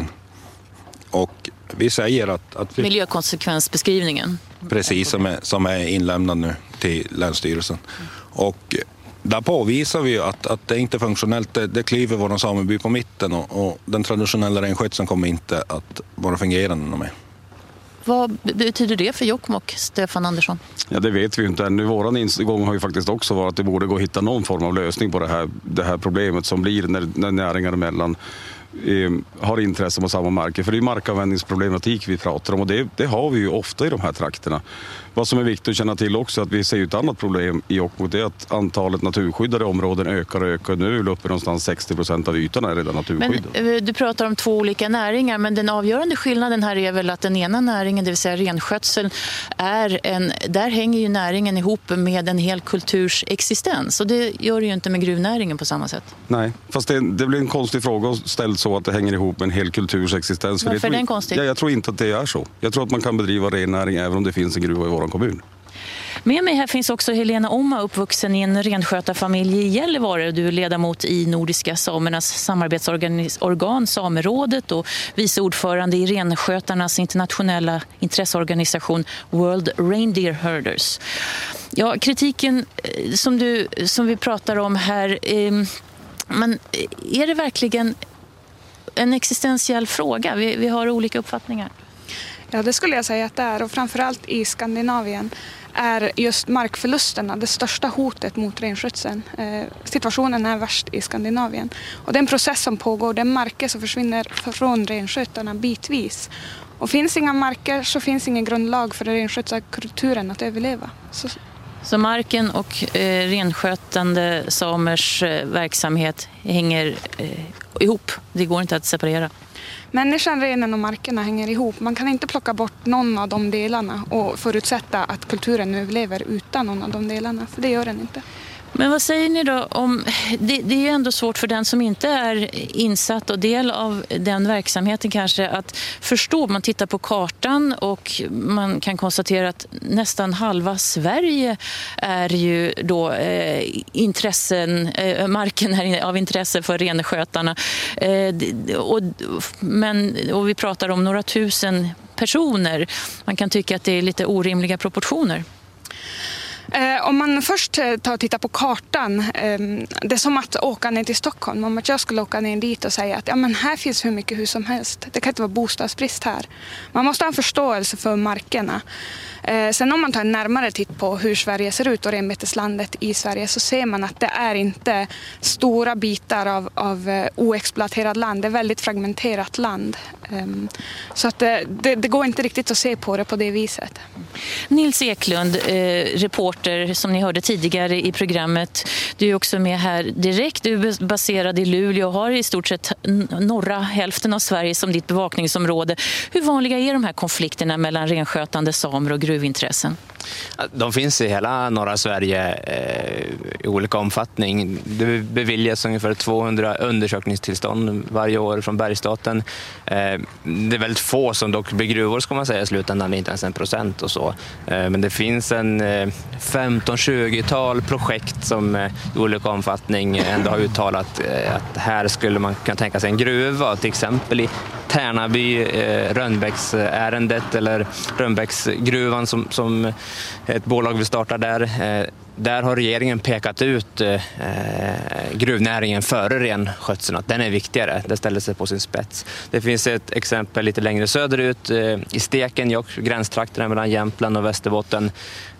Och vi säger att... att vi, Miljökonsekvensbeskrivningen? Precis, som är, som är inlämnad nu till Länsstyrelsen. Och där påvisar vi att, att det inte är funktionellt. Det, det klyver vår sameby på mitten och, och den traditionella renskötseln kommer inte att vara fungerande mer. Vad betyder det för Jokkmokk, Stefan Andersson? Ja, det vet vi inte ännu. Vår ingång har ju faktiskt också varit att det borde gå att hitta någon form av lösning på det här, det här problemet som blir när, när näringar emellan eh, har intresse på samma marker. För det är markanvändningsproblematik vi pratar om och det, det har vi ju ofta i de här trakterna. Vad som är viktigt att känna till också är att vi ser ett annat problem i Jokkmokk. Det är att antalet naturskyddade områden ökar och ökar. Nu är vi uppe någonstans 60 procent av ytan är redan naturskyddad. Men, du pratar om två olika näringar men den avgörande skillnaden här är väl att den ena näringen, det vill säga renskötseln, är en, där hänger ju näringen ihop med en hel kulturs existens och det gör det ju inte med gruvnäringen på samma sätt. Nej, fast det, det blir en konstig fråga ställd så att det hänger ihop med en hel kulturs existens. Varför För är den konstig? Ja, jag tror inte att det är så. Jag tror att man kan bedriva rennäring även om det finns en gruva i vår kommun. Med mig här finns också Helena Oma, uppvuxen i en renskötarfamilj i Gällivare. Du är ledamot i Nordiska samernas samarbetsorgan Samerådet och vice ordförande i renskötarnas internationella intresseorganisation World Reindeer Herders. Ja, kritiken eh, som, du, som vi pratar om här, eh, men eh, är det verkligen en existentiell fråga? Vi, vi har olika uppfattningar. Ja, det skulle jag säga att det är och framförallt i Skandinavien är just markförlusterna det största hotet mot renskötseln. Eh, situationen är värst i Skandinavien. Och det är en process som pågår. Det är marker som försvinner från renskötarna bitvis. Och finns inga marker så finns ingen grundlag för renskötselkulturen att överleva. Så... så marken och eh, renskötande samers eh, verksamhet hänger eh, ihop? Det går inte att separera? Människan, renen och markerna hänger ihop. Man kan inte plocka bort någon av de delarna och förutsätta att kulturen överlever utan någon av de delarna, för det gör den inte. Men vad säger ni då om, det, det är ju ändå svårt för den som inte är insatt och del av den verksamheten kanske att förstå. Man tittar på kartan och man kan konstatera att nästan halva Sverige är ju då eh, intressen, eh, marken är av intresse för renskötarna. Eh, och, men, och vi pratar om några tusen personer. Man kan tycka att det är lite orimliga proportioner. Eh, om man först eh, tar och tittar på kartan. Ehm, det är som att åka ner till Stockholm. Om jag skulle åka ner dit och säga att ja, men här finns hur mycket hus som helst. Det kan inte vara bostadsbrist här. Man måste ha en förståelse för markerna. Eh, sen om man tar en närmare titt på hur Sverige ser ut och renbeteslandet i Sverige så ser man att det är inte stora bitar av, av oexploaterad land. Det är väldigt fragmenterat land. Um, så att det, det, det, går inte riktigt att se på det på det viset. Nils Eklund, eh, reporter som ni hörde tidigare i programmet. Du är också med här direkt. Du är baserad i Luleå och har i stort sett norra hälften av Sverige som ditt bevakningsområde. Hur vanliga är de här konflikterna mellan renskötande samer och gruvintressen? De finns i hela norra Sverige eh, i olika omfattning. Det beviljas ungefär 200 undersökningstillstånd varje år från Bergsstaten. Eh, det är väldigt få som dock blir gruvor ska man säga i slutändan, inte ens en procent och så. Eh, men det finns en eh, 15-20-tal projekt som eh, i olika omfattning ändå har uttalat att här skulle man kunna tänka sig en gruva, till exempel i Tärnaby, eh, Rönnbäcksärendet eller Rönnbäcksgruvan som, som ett bolag vill starta där. Eh, där har regeringen pekat ut eh, gruvnäringen före renskötseln, att den är viktigare. Det ställer sig på sin spets. Det finns ett exempel lite längre söderut eh, i Stekenjokk, gränstrakterna mellan Jämtland och Västerbotten,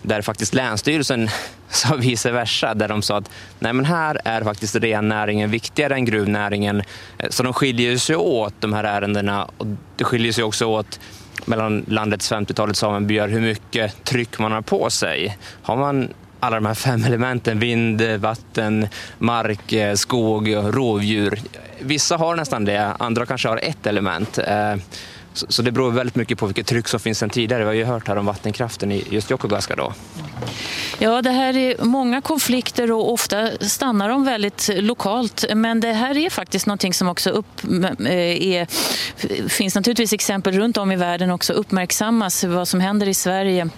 där faktiskt Länsstyrelsen (laughs) sa vice versa, där de sa att nej men här är faktiskt rennäringen viktigare än gruvnäringen. Eh, så de skiljer sig åt, de här ärendena. Och det skiljer sig också åt mellan landets 50-talet samebyar hur mycket tryck man har på sig. Har man alla de här fem elementen, vind, vatten, mark, eh, skog, rovdjur. Vissa har nästan det, andra kanske har ett element. Eh, så det beror väldigt mycket på vilket tryck som finns sedan tidigare. Vi har ju hört här om vattenkraften i just Jokkogåska då. Ja, det här är många konflikter och ofta stannar de väldigt lokalt. Men det här är faktiskt någonting som också upp, eh, är, finns naturligtvis exempel runt om i världen också uppmärksammas vad som händer i Sverige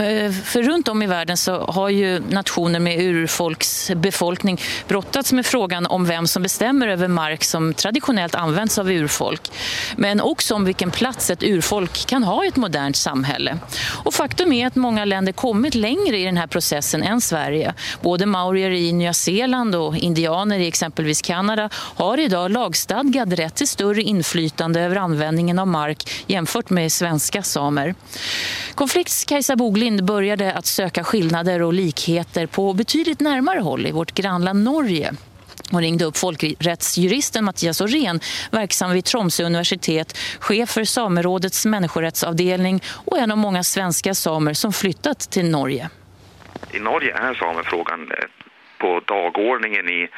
Eh, för runt om i världen så har ju nationer med urfolksbefolkning brottats med frågan om vem som bestämmer över mark som traditionellt används av urfolk. Men också om vilken plats ett urfolk kan ha i ett modernt samhälle. Och faktum är att många länder kommit längre i den här processen än Sverige. Både maorier i Nya Zeeland och indianer i exempelvis Kanada har idag lagstadgad rätt till större inflytande över användningen av mark jämfört med svenska samer. Konflikts Kajsa Lind började att söka skillnader och likheter på betydligt närmare håll i vårt grannland Norge. Hon ringde upp folkrättsjuristen Mattias Orén, verksam vid Tromsö universitet, chef för Samerådets människorättsavdelning och en av många svenska samer som flyttat till Norge. I Norge är samefrågan eh, på dagordningen i,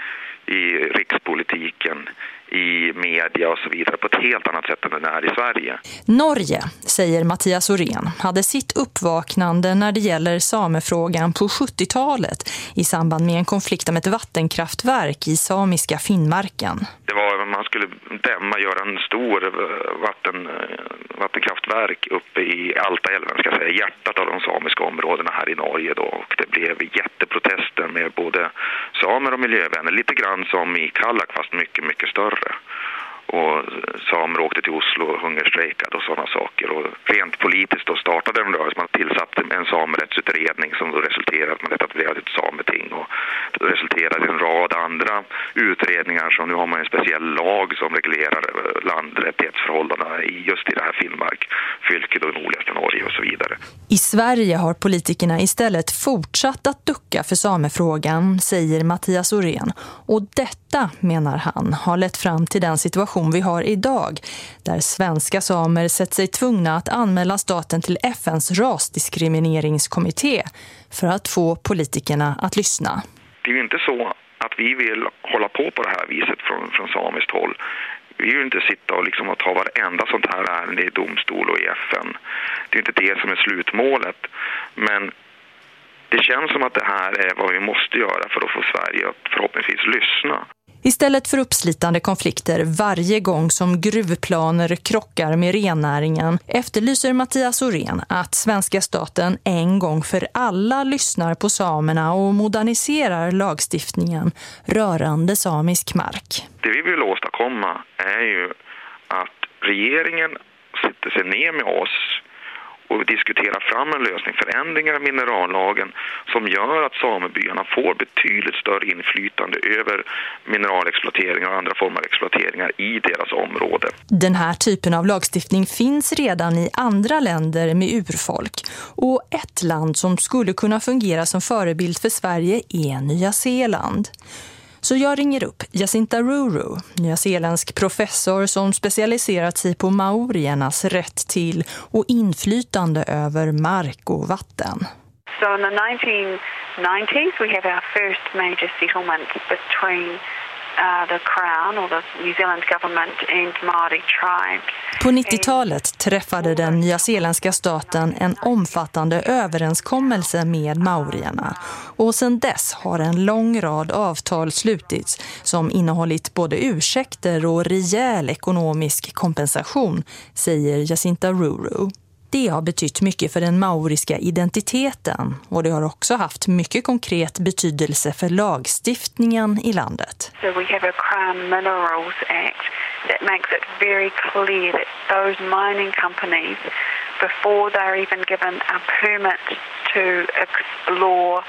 i rikspolitiken i media och så vidare på ett helt annat sätt än den är i Sverige. Norge, säger Mattias Orén, hade sitt uppvaknande när det gäller samefrågan på 70-talet i samband med en konflikt om ett vattenkraftverk i samiska Finnmarken. Det var man skulle dämma, göra en stor eh, vatten, eh, vattenkraftverk uppe i Altaälven, ska säga, hjärtat av de samiska områdena här i Norge då. Och det blev jätteprotester med både samer och miljövänner, lite grann som i Kallak fast mycket, mycket större större. Och samer åkte till Oslo och hungerstrejkade och sådana saker. Och rent politiskt då startade en rörelse. Man tillsatte en samerättsutredning som då resulterade i att man etablerade ett sameting. Och det resulterade i en rad andra utredningar. Så nu har man en speciell lag som reglerar landrättighetsförhållandena i just i det här Finnmark, fylket och nordligaste Norge och så vidare. I Sverige har politikerna istället fortsatt att ducka för samefrågan, säger Mattias Orén. Och detta, menar han, har lett fram till den situation situation vi har idag, där svenska samer sett sig tvungna att anmäla staten till FNs rasdiskrimineringskommitté för att få politikerna att lyssna. Det är ju inte så att vi vill hålla på på det här viset från, från samiskt håll. Vi vill inte sitta och, liksom och ta varenda sånt här ärende i domstol och i FN. Det är inte det som är slutmålet. Men det känns som att det här är vad vi måste göra för att få Sverige att förhoppningsvis lyssna. Istället för uppslitande konflikter varje gång som gruvplaner krockar med rennäringen efterlyser Mattias Orén att svenska staten en gång för alla lyssnar på samerna och moderniserar lagstiftningen rörande samisk mark. Det vi vill åstadkomma är ju att regeringen sätter sig ner med oss och diskutera fram en lösning, förändringar av minerallagen som gör att samebyarna får betydligt större inflytande över mineralexploateringar och andra former av exploateringar i deras område. Den här typen av lagstiftning finns redan i andra länder med urfolk och ett land som skulle kunna fungera som förebild för Sverige är Nya Zeeland. Så jag ringer upp Jacinta Ruru, nyzeeländsk professor som specialiserat sig på maoriernas rätt till och inflytande över mark och vatten. So in the 1990s we have our first major settlement between på 90-talet träffade den nyzeeländska staten en omfattande överenskommelse med maorierna och sedan dess har en lång rad avtal slutits som innehållit både ursäkter och rejäl ekonomisk kompensation, säger Jacinta Ruru. Det har betytt mycket för den maoriska identiteten och det har också haft mycket konkret betydelse för lagstiftningen i landet. So we have a Crown Minerals Act that makes it very clear that those mining companies before they're even given a permit to explore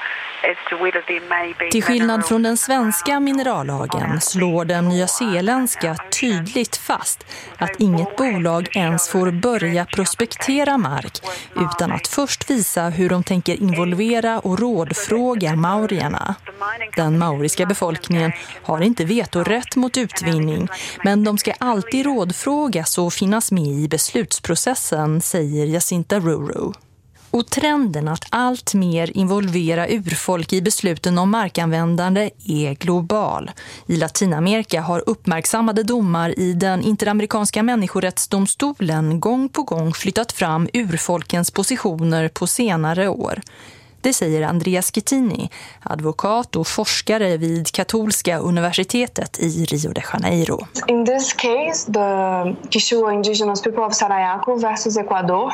Till skillnad från den svenska minerallagen slår den nya zeeländska tydligt fast att inget bolag ens får börja prospektera mark utan att först visa hur de tänker involvera och rådfråga maurierna. Den mauriska befolkningen har inte vetorätt mot utvinning men de ska alltid rådfrågas och finnas med i beslutsprocessen, säger Jacinta Ruru. Och trenden att allt mer involvera urfolk i besluten om markanvändande är global. I Latinamerika har uppmärksammade domar i den interamerikanska människorättsdomstolen gång på gång flyttat fram urfolkens positioner på senare år. Det säger Andreas Schettini, advokat och forskare vid Katolska universitetet i Rio de Janeiro. In this case, the Quechua indigenous people of Sarayaco versus Ecuador,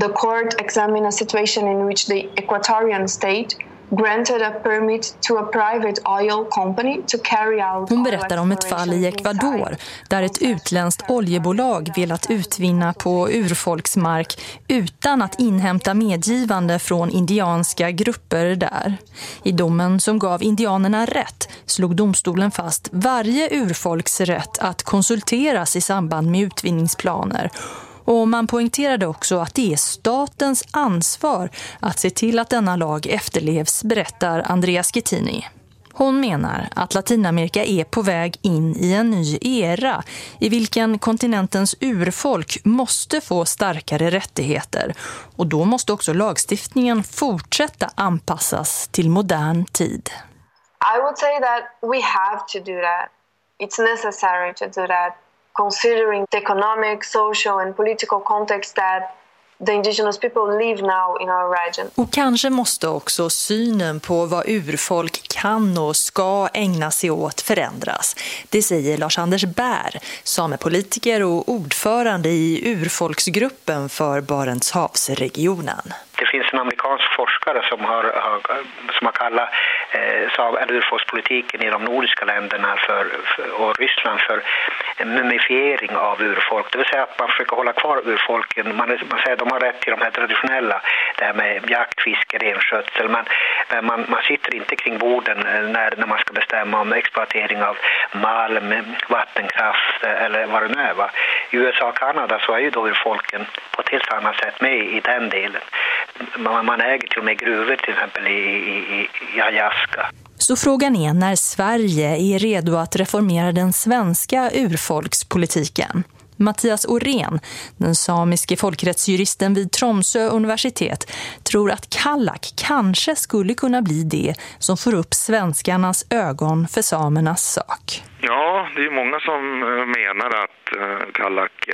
the court examined a situation in which the Ecuadorian state hon berättar om ett fall i Ecuador där ett utländskt oljebolag velat utvinna på urfolksmark utan att inhämta medgivande från indianska grupper där. I domen som gav indianerna rätt slog domstolen fast varje urfolks rätt att konsulteras i samband med utvinningsplaner och man poängterade också att det är statens ansvar att se till att denna lag efterlevs, berättar Andreas Gettini. Hon menar att Latinamerika är på väg in i en ny era i vilken kontinentens urfolk måste få starkare rättigheter. Och då måste också lagstiftningen fortsätta anpassas till modern tid. I would say that we have to do that. It's necessary to do that considering the economic, social and political context that the indigenous people live now in our region. Och kanske måste också synen på vad urfolk kan och ska ägna sig åt förändras. Det säger Lars-Anders Bär, samepolitiker och ordförande i urfolksgruppen för Barentshavsregionen. Det finns en amerikansk forskare som har, som har kallat eh, urfolkspolitiken i de nordiska länderna för, för, och Ryssland för mumifiering av urfolk. Det vill säga att man försöker hålla kvar urfolken. Man, man säger att de har rätt till de här traditionella, det här med jakt, fiske, renskötsel. Men, men man, man sitter inte kring borden eh, när, när man ska bestämma om exploatering av malm, vattenkraft eh, eller vad det nu är. Va? I USA och Kanada så är ju då urfolken på ett helt annat sätt med i den delen man, man äger till och med gruvor till exempel i, i, i Alaska. Så frågan är när Sverige är redo att reformera den svenska urfolkspolitiken. Mattias Oren, den samiske folkrättsjuristen vid Tromsö universitet, tror att Kallak kanske skulle kunna bli det som får upp svenskarnas ögon för samernas sak. Ja, det är många som eh, menar att eh, Kallak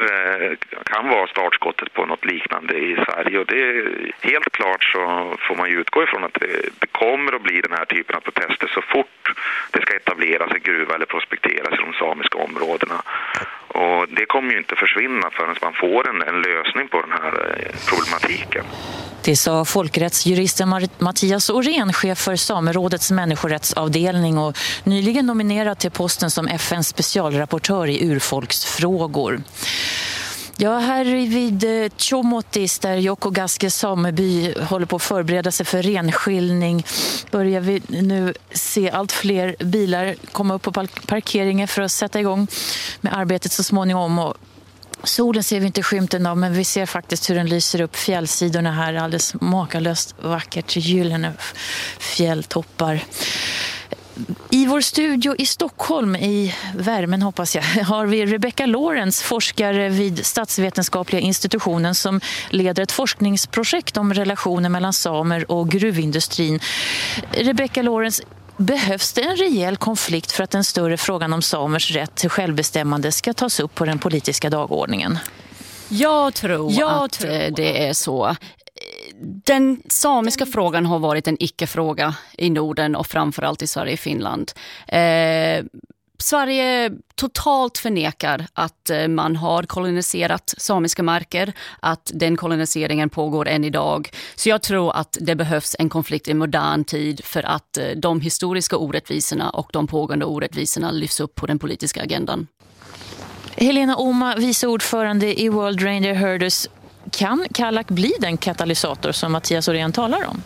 här eh, kan vara startskottet på något liknande i Sverige. Och det helt klart så får man ju utgå ifrån att det, det, kommer att bli den här typen av protester så fort det ska etableras en gruva eller prospekteras i de samiska områdena. Och det kommer ju inte försvinna förrän man får en, en lösning på den här eh, problematiken. Det sa folkrättsjuristen Mattias Orén, chef för Samerådets människorättsavdelning och nyligen nominerad till posten som FNs specialrapportör i urfolksfrågor. Ja, här vid eh, Tjomotis där Jokogaske sameby håller på att förbereda sig för renskiljning börjar vi nu se allt fler bilar komma upp på parkeringen för att sätta igång med arbetet så småningom. Och Solen ser vi inte skymten av men vi ser faktiskt hur den lyser upp fjällsidorna här. Alldeles makalöst vackert, gyllene fjälltoppar. I vår studio i Stockholm, i värmen hoppas jag, (laughs) har vi Rebecca Lawrence, forskare vid Statsvetenskapliga institutionen som leder ett forskningsprojekt om relationer mellan samer och gruvindustrin. Rebecca Lawrence, Behövs det en rejäl konflikt för att den större frågan om samers rätt till självbestämmande ska tas upp på den politiska dagordningen? Jag tror Jag att tror. det är så. Den samiska frågan har varit en icke-fråga i Norden och framförallt i Sverige och Finland. Eh, Sverige totalt förnekar att eh, man har koloniserat samiska marker, att den koloniseringen pågår än idag. Så jag tror att det behövs en konflikt i modern tid för att eh, de historiska orättvisorna och de pågående orättvisorna lyfts upp på den politiska agendan. Helena Oma, vice ordförande i World Ranger Herders Kan Kallak bli den katalysator som Mattias Åhrén talar om?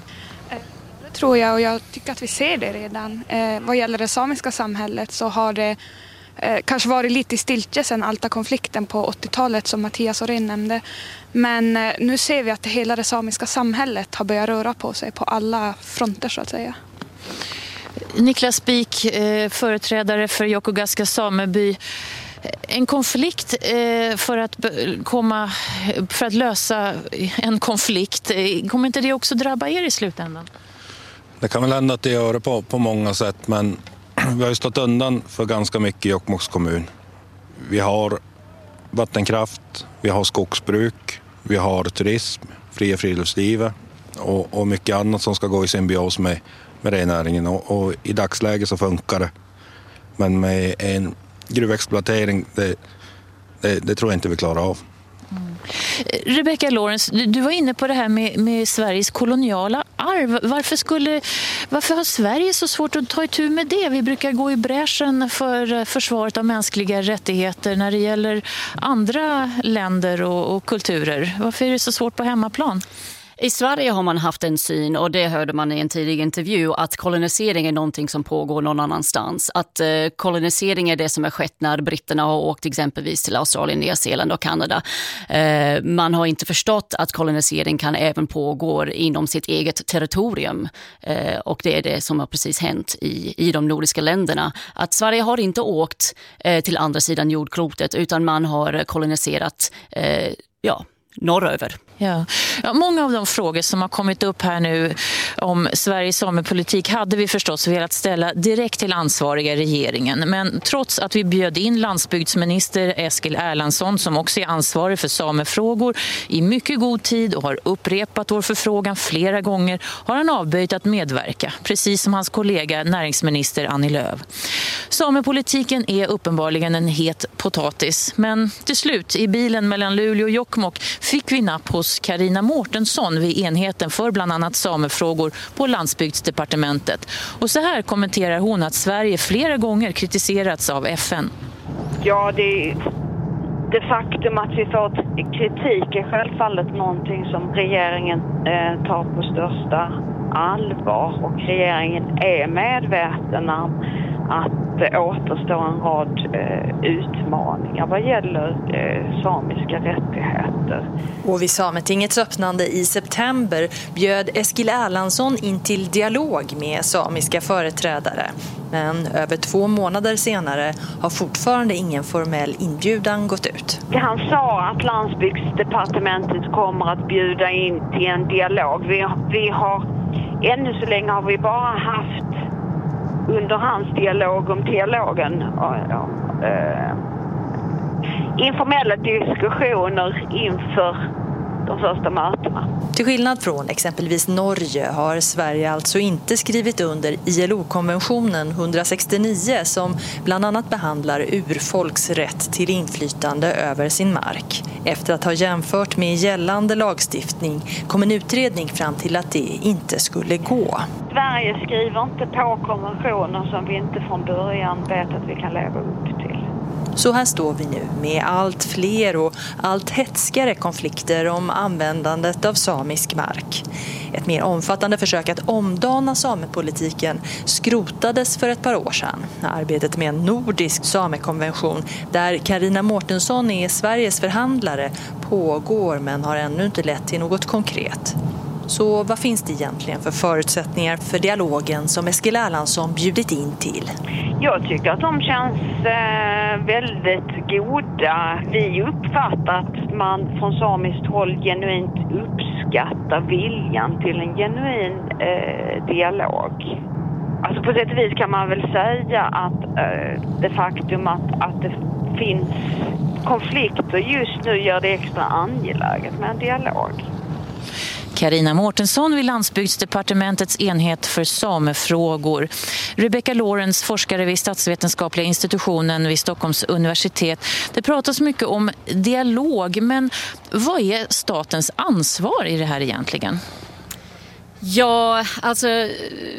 Tror jag och jag tycker att vi ser det redan. Eh, vad gäller det samiska samhället så har det eh, kanske varit lite i stiltje sedan Alta-konflikten på 80-talet som Mattias Åhrén nämnde. Men eh, nu ser vi att hela det samiska samhället har börjat röra på sig på alla fronter så att säga. Niklas Bik, eh, företrädare för Jokogaska sameby. En konflikt eh, för att, komma, för att lösa en konflikt, eh, kommer inte det också drabba er i slutändan? Det kan väl hända att det gör det på, på många sätt, men (clears throat) vi har ju stått undan för ganska mycket i Jokkmokks kommun. Vi har vattenkraft, vi har skogsbruk, vi har turism, fria friluftslivet och, och mycket annat som ska gå i symbios med, med rennäringen. Och, och, I dagsläget så funkar det. Men med en gruvexploatering, det, det, det tror jag inte vi klarar av. Mm. Rebecca Lawrence, du, var inne på det här med, med, Sveriges koloniala arv. Varför, skulle, varför har Sverige så svårt att ta itu med det? Vi brukar gå i bräschen för eh, försvaret av mänskliga rättigheter när det gäller andra länder och, och kulturer. Varför är det så svårt på hemmaplan? I Sverige har man haft en syn, och det hörde man i en tidig intervju, att kolonisering är någonting som pågår någon annanstans. Att eh, kolonisering är det som har skett när britterna har åkt exempelvis till Australien, Nya Zeeland och Kanada. Eh, man har inte förstått att kolonisering kan även pågå inom sitt eget territorium. Eh, och det är det som har precis hänt i, i de nordiska länderna. Att Sverige har inte åkt eh, till andra sidan jordklotet utan man har koloniserat eh, ja, norröver. Ja. ja. många av de frågor som har kommit upp här nu om Sveriges samepolitik hade vi förstås velat ställa direkt till ansvariga regeringen. Men trots att vi bjöd in landsbygdsminister Eskil Erlandsson som också är ansvarig för samefrågor i mycket god tid och har upprepat vår förfrågan flera gånger har han avböjt att medverka, precis som hans kollega näringsminister Annie Lööf. Samepolitiken är uppenbarligen en het potatis, men till slut i bilen mellan Luleå och Jokkmokk fick vi napp hos Karina Mårtensson vid enheten för bland annat samefrågor på landsbygdsdepartementet. Och så här kommenterar hon att Sverige flera gånger kritiserats av FN. Ja, det, det faktum att vi fått kritik är självfallet någonting som regeringen eh, tar på största allvar och regeringen är medveten om att det återstår en rad eh, utmaningar vad gäller eh, samiska rättigheter. Och vid Sametingets öppnande i september bjöd Eskil Erlandsson in till dialog med samiska företrädare. Men över två månader senare har fortfarande ingen formell inbjudan gått ut. Han sa att landsbygdsdepartementet kommer att bjuda in till en dialog. Vi, vi har, ännu så länge har vi bara haft underhandsdialog om dialogen. Och, och, eh, informella diskussioner inför de första mötena. Till skillnad från exempelvis Norge har Sverige alltså inte skrivit under ILO-konventionen 169 som bland annat behandlar urfolks rätt till inflytande över sin mark. Efter att ha jämfört med gällande lagstiftning kom en utredning fram till att det inte skulle gå. Sverige skriver inte på konventioner som vi inte från början vet att vi kan leva upp till. Så här står vi nu med allt fler och allt hetskare konflikter om användandet av samisk mark. Ett mer omfattande försök att omdana samepolitiken skrotades för ett par år sedan. Arbetet med en nordisk samekonvention där Karina Mårtensson är Sveriges förhandlare pågår men har ännu inte lett till något konkret. Så vad finns det egentligen för förutsättningar för dialogen som Eskil Erlandsson bjudit in till? Jag tycker att de känns eh, väldigt goda. Vi uppfattar att man från samiskt håll genuint uppskattar viljan till en genuin eh, dialog. Alltså på sätt och vis kan man väl säga att eh, det faktum att, att det finns konflikter just nu gör det extra angeläget med en dialog. Karina Mårtensson vid Landsbygdsdepartementets enhet för samefrågor. Rebecca Lawrence, forskare vid statsvetenskapliga institutionen vid Stockholms universitet. Det pratas mycket om dialog, men vad är statens ansvar i det här egentligen? Ja, alltså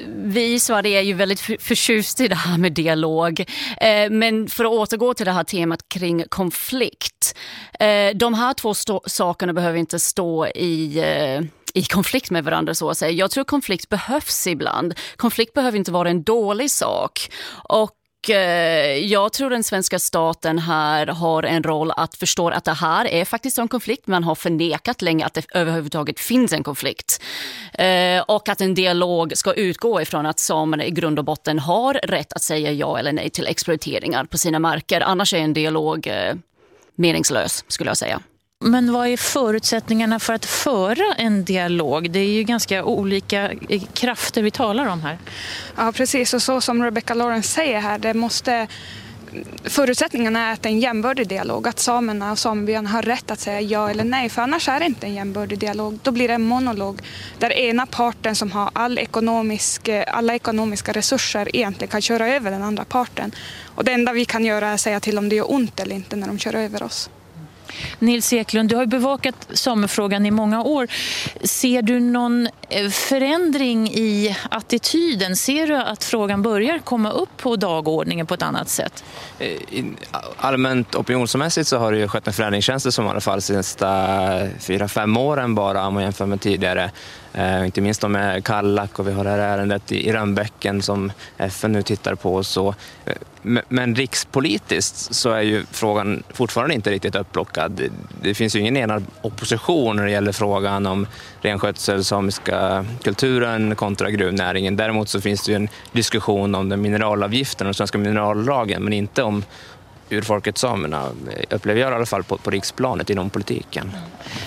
vi i Sverige är ju väldigt förtjust i det här med dialog. Eh, men för att återgå till det här temat kring konflikt eh, de här två sakerna behöver inte stå i eh, i konflikt med varandra så att säga. Jag tror konflikt behövs ibland. Konflikt behöver inte vara en dålig sak. Och eh, jag tror den svenska staten här har en roll att förstå att det här är faktiskt en konflikt. Man har förnekat länge att det överhuvudtaget finns en konflikt. Eh, och att en dialog ska utgå ifrån att samerna i grund och botten har rätt att säga ja eller nej till exploateringar på sina marker. Annars är en dialog eh, meningslös skulle jag säga. Men vad är förutsättningarna för att föra en dialog? Det är ju ganska olika eh, krafter vi talar om här. Ja, precis. Och så som Rebecca Lawrence säger här, det måste Förutsättningarna är att det är en jämbördig dialog, att samerna och samebyarna har rätt att säga ja eller nej, för annars är det inte en jämbördig dialog. Då blir det en monolog där ena parten som har all ekonomisk, eh, alla ekonomiska resurser egentligen kan köra över den andra parten. Och det enda vi kan göra är att säga till om det gör ont eller inte när de kör över oss. Nils Eklund, du har bevakat samefrågan i många år. Ser du någon eh, förändring i attityden? Ser du att frågan börjar komma upp på dagordningen på ett annat sätt? Eh, allmänt opinionsmässigt så har det ju skett en förändring känns det som i alla fall de senaste eh, fyra, fem åren bara om man jämför med tidigare. Eh, inte minst med Kallak och vi har det här ärendet i Rönnbäcken som FN nu tittar på. Så, eh, men rikspolitiskt så är ju frågan fortfarande inte riktigt upplockad. Det finns ju ingen enad opposition när det gäller frågan om renskötsel, samiska kulturen kontra gruvnäringen. Däremot så finns det ju en diskussion om den mineralavgiften och svenska minerallagen men inte om urfolket samerna, upplever jag i alla fall på, på riksplanet inom politiken.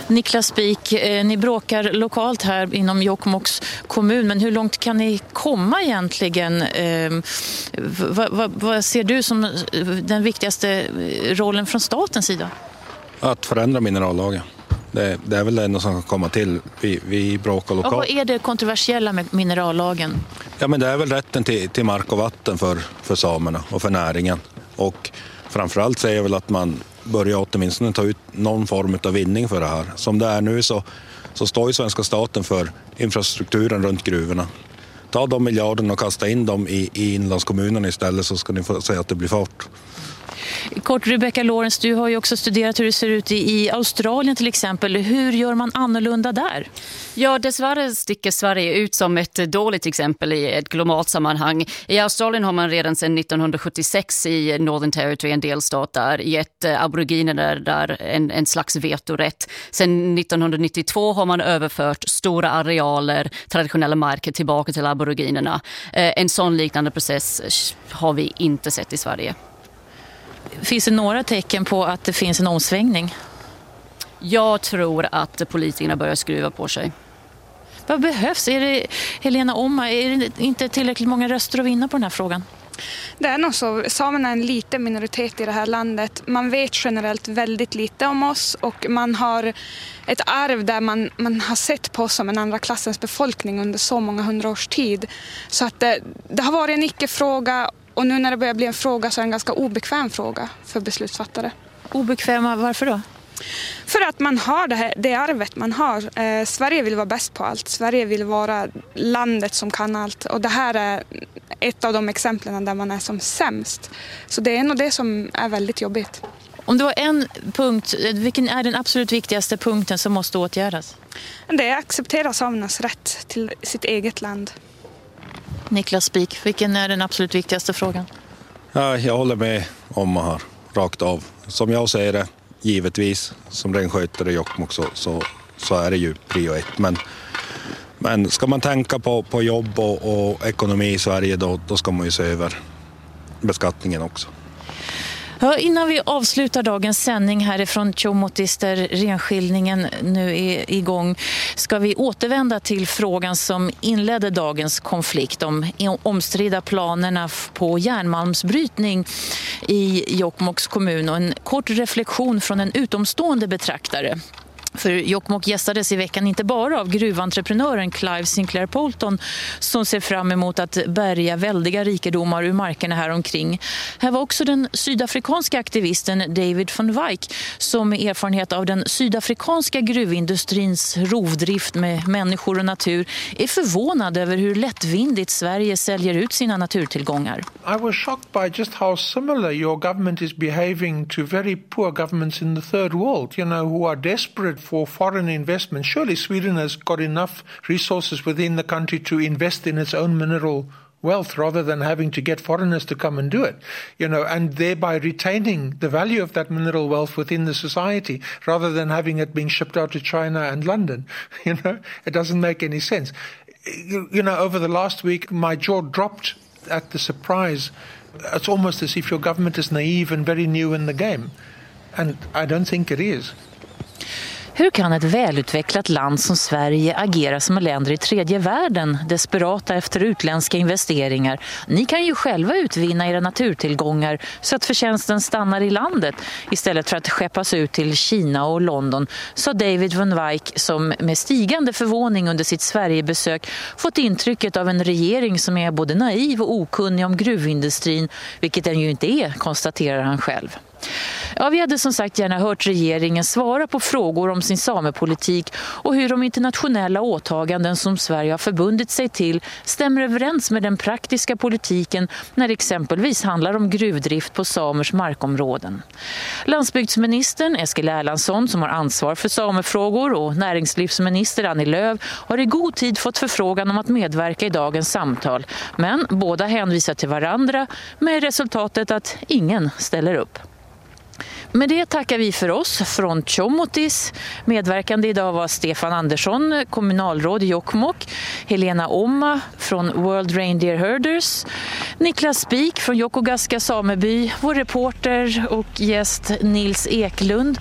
Niklas Spik, eh, ni bråkar lokalt här inom Jokkmokks kommun, men hur långt kan ni komma egentligen? Eh, vad, vad, vad ser du som den viktigaste rollen från statens sida? Att förändra minerallagen. Det, det, är väl det enda som kan komma till. Vi, vi bråkar lokalt. Och vad är det kontroversiella med minerallagen? Ja, men det är väl rätten till, till mark och vatten för, för samerna och för näringen. Och framförallt säger jag väl att man börjar åtminstone ta ut någon form av vinning för det här. Som det är nu så, så står ju svenska staten för infrastrukturen runt gruvorna. Ta de miljarderna och kasta in dem i, i inlandskommunerna istället så ska ni få se att det blir fart. Kort, Rebecca Lawrence, du har ju också studerat hur det ser ut i Australien till exempel. Hur gör man annorlunda där? Ja, dessvärre sticker Sverige ut som ett dåligt exempel i ett globalt sammanhang. I Australien har man redan sedan 1976 i Northern Territory, en delstat där, gett eh, aboriginerna där en, en slags vetorätt. Sedan 1992 har man överfört stora arealer, traditionella marker tillbaka till aboriginerna. Eh, en sån liknande process har vi inte sett i Sverige. Finns det några tecken på att det finns en omsvängning? Jag tror att politikerna börjar skruva på sig. Vad behövs? Är det, Helena Omma, är det inte tillräckligt många röster att vinna på den här frågan? Det är nog så. Samerna är en liten minoritet i det här landet. Man vet generellt väldigt lite om oss och man har ett arv där man, man har sett på oss som en andra klassens befolkning under så många hundra års tid. Så att det, det har varit en icke-fråga och nu när det börjar bli en fråga så är det en ganska obekväm fråga för beslutsfattare. Obekväma, varför då? För att man har det, här, det arvet man har. Eh, Sverige vill vara bäst på allt. Sverige vill vara landet som kan allt. Och det här är ett av de exemplen där man är som sämst. Så det är nog det som är väldigt jobbigt. Om det var en punkt, vilken är den absolut viktigaste punkten som måste åtgärdas? Det är att acceptera samernas rätt till sitt eget land. Niklas Spik, vilken är den absolut viktigaste frågan? Ja, jag håller med om här, rakt av. Som jag säger det, givetvis, som renskötare i Jokkmokk så, så, så, är det ju prio ett. Men, men ska man tänka på, på jobb och, och ekonomi i Sverige då, då ska man ju se över beskattningen också. Ja, innan vi avslutar dagens sändning härifrån Tjomotis där renskiljningen nu är igång ska vi återvända till frågan som inledde dagens konflikt om omstridda planerna på järnmalmsbrytning i Jokkmokks kommun och en kort reflektion från en utomstående betraktare. För Jokkmokk gästades i veckan inte bara av gruventreprenören Clive Sinclair Polton som ser fram emot att bärga väldiga rikedomar ur markerna här omkring. Här var också den sydafrikanska aktivisten David von Wyk som med erfarenhet av den sydafrikanska gruvindustrins rovdrift med människor och natur är förvånad över hur lättvindigt Sverige säljer ut sina naturtillgångar. I was shocked by just how similar your government is behaving to very poor governments in the third world, you know, who are desperate for foreign investment. Surely Sweden has got enough resources within the country to invest in its own mineral wealth rather than having to get foreigners to come and do it, you know, and thereby retaining the value of that mineral wealth within the society rather than having it being shipped out to China and London. (laughs) You know, it doesn't make any sense. You, know, over the last week, my jaw dropped at the surprise. It's almost as if your government is naive and very new in the game. And I don't think it is. Hur kan ett välutvecklat land som Sverige agera som länder i tredje världen, desperata efter utländska investeringar? Ni kan ju själva utvinna era naturtillgångar så att förtjänsten stannar i landet istället för att skeppas ut till Kina och London, sa David van Wyk som med stigande förvåning under sitt Sverigebesök fått intrycket av en regering som är både naiv och okunnig om gruvindustrin, vilket den ju inte är, konstaterar han själv. Ja, vi hade som sagt gärna hört regeringen svara på frågor om sin samepolitik och hur de internationella åtaganden som Sverige har förbundit sig till stämmer överens med den praktiska politiken när det exempelvis handlar om gruvdrift på samers markområden. Landsbygdsministern Eskil Erlandsson som har ansvar för samefrågor och näringslivsminister Annie Lööf har i god tid fått förfrågan om att medverka i dagens samtal. Men båda hänvisar till varandra med resultatet att ingen ställer upp. Med det tackar vi för oss från Tjomotis. Medverkande idag var Stefan Andersson, kommunalråd i Jokkmokk, Helena Omma från World Reindeer Herders, Niklas Spik från Jokkogaska sameby, vår reporter och gäst Nils Eklund,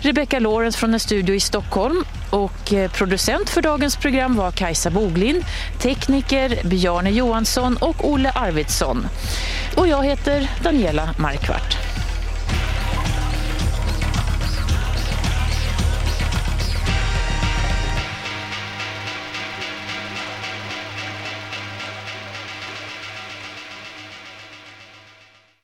Rebecca Lorenz från en studio i Stockholm och eh, producent för dagens program var Kajsa Boglind, tekniker Bjarne Johansson och Olle Arvidsson. Och jag heter Daniela Markvart.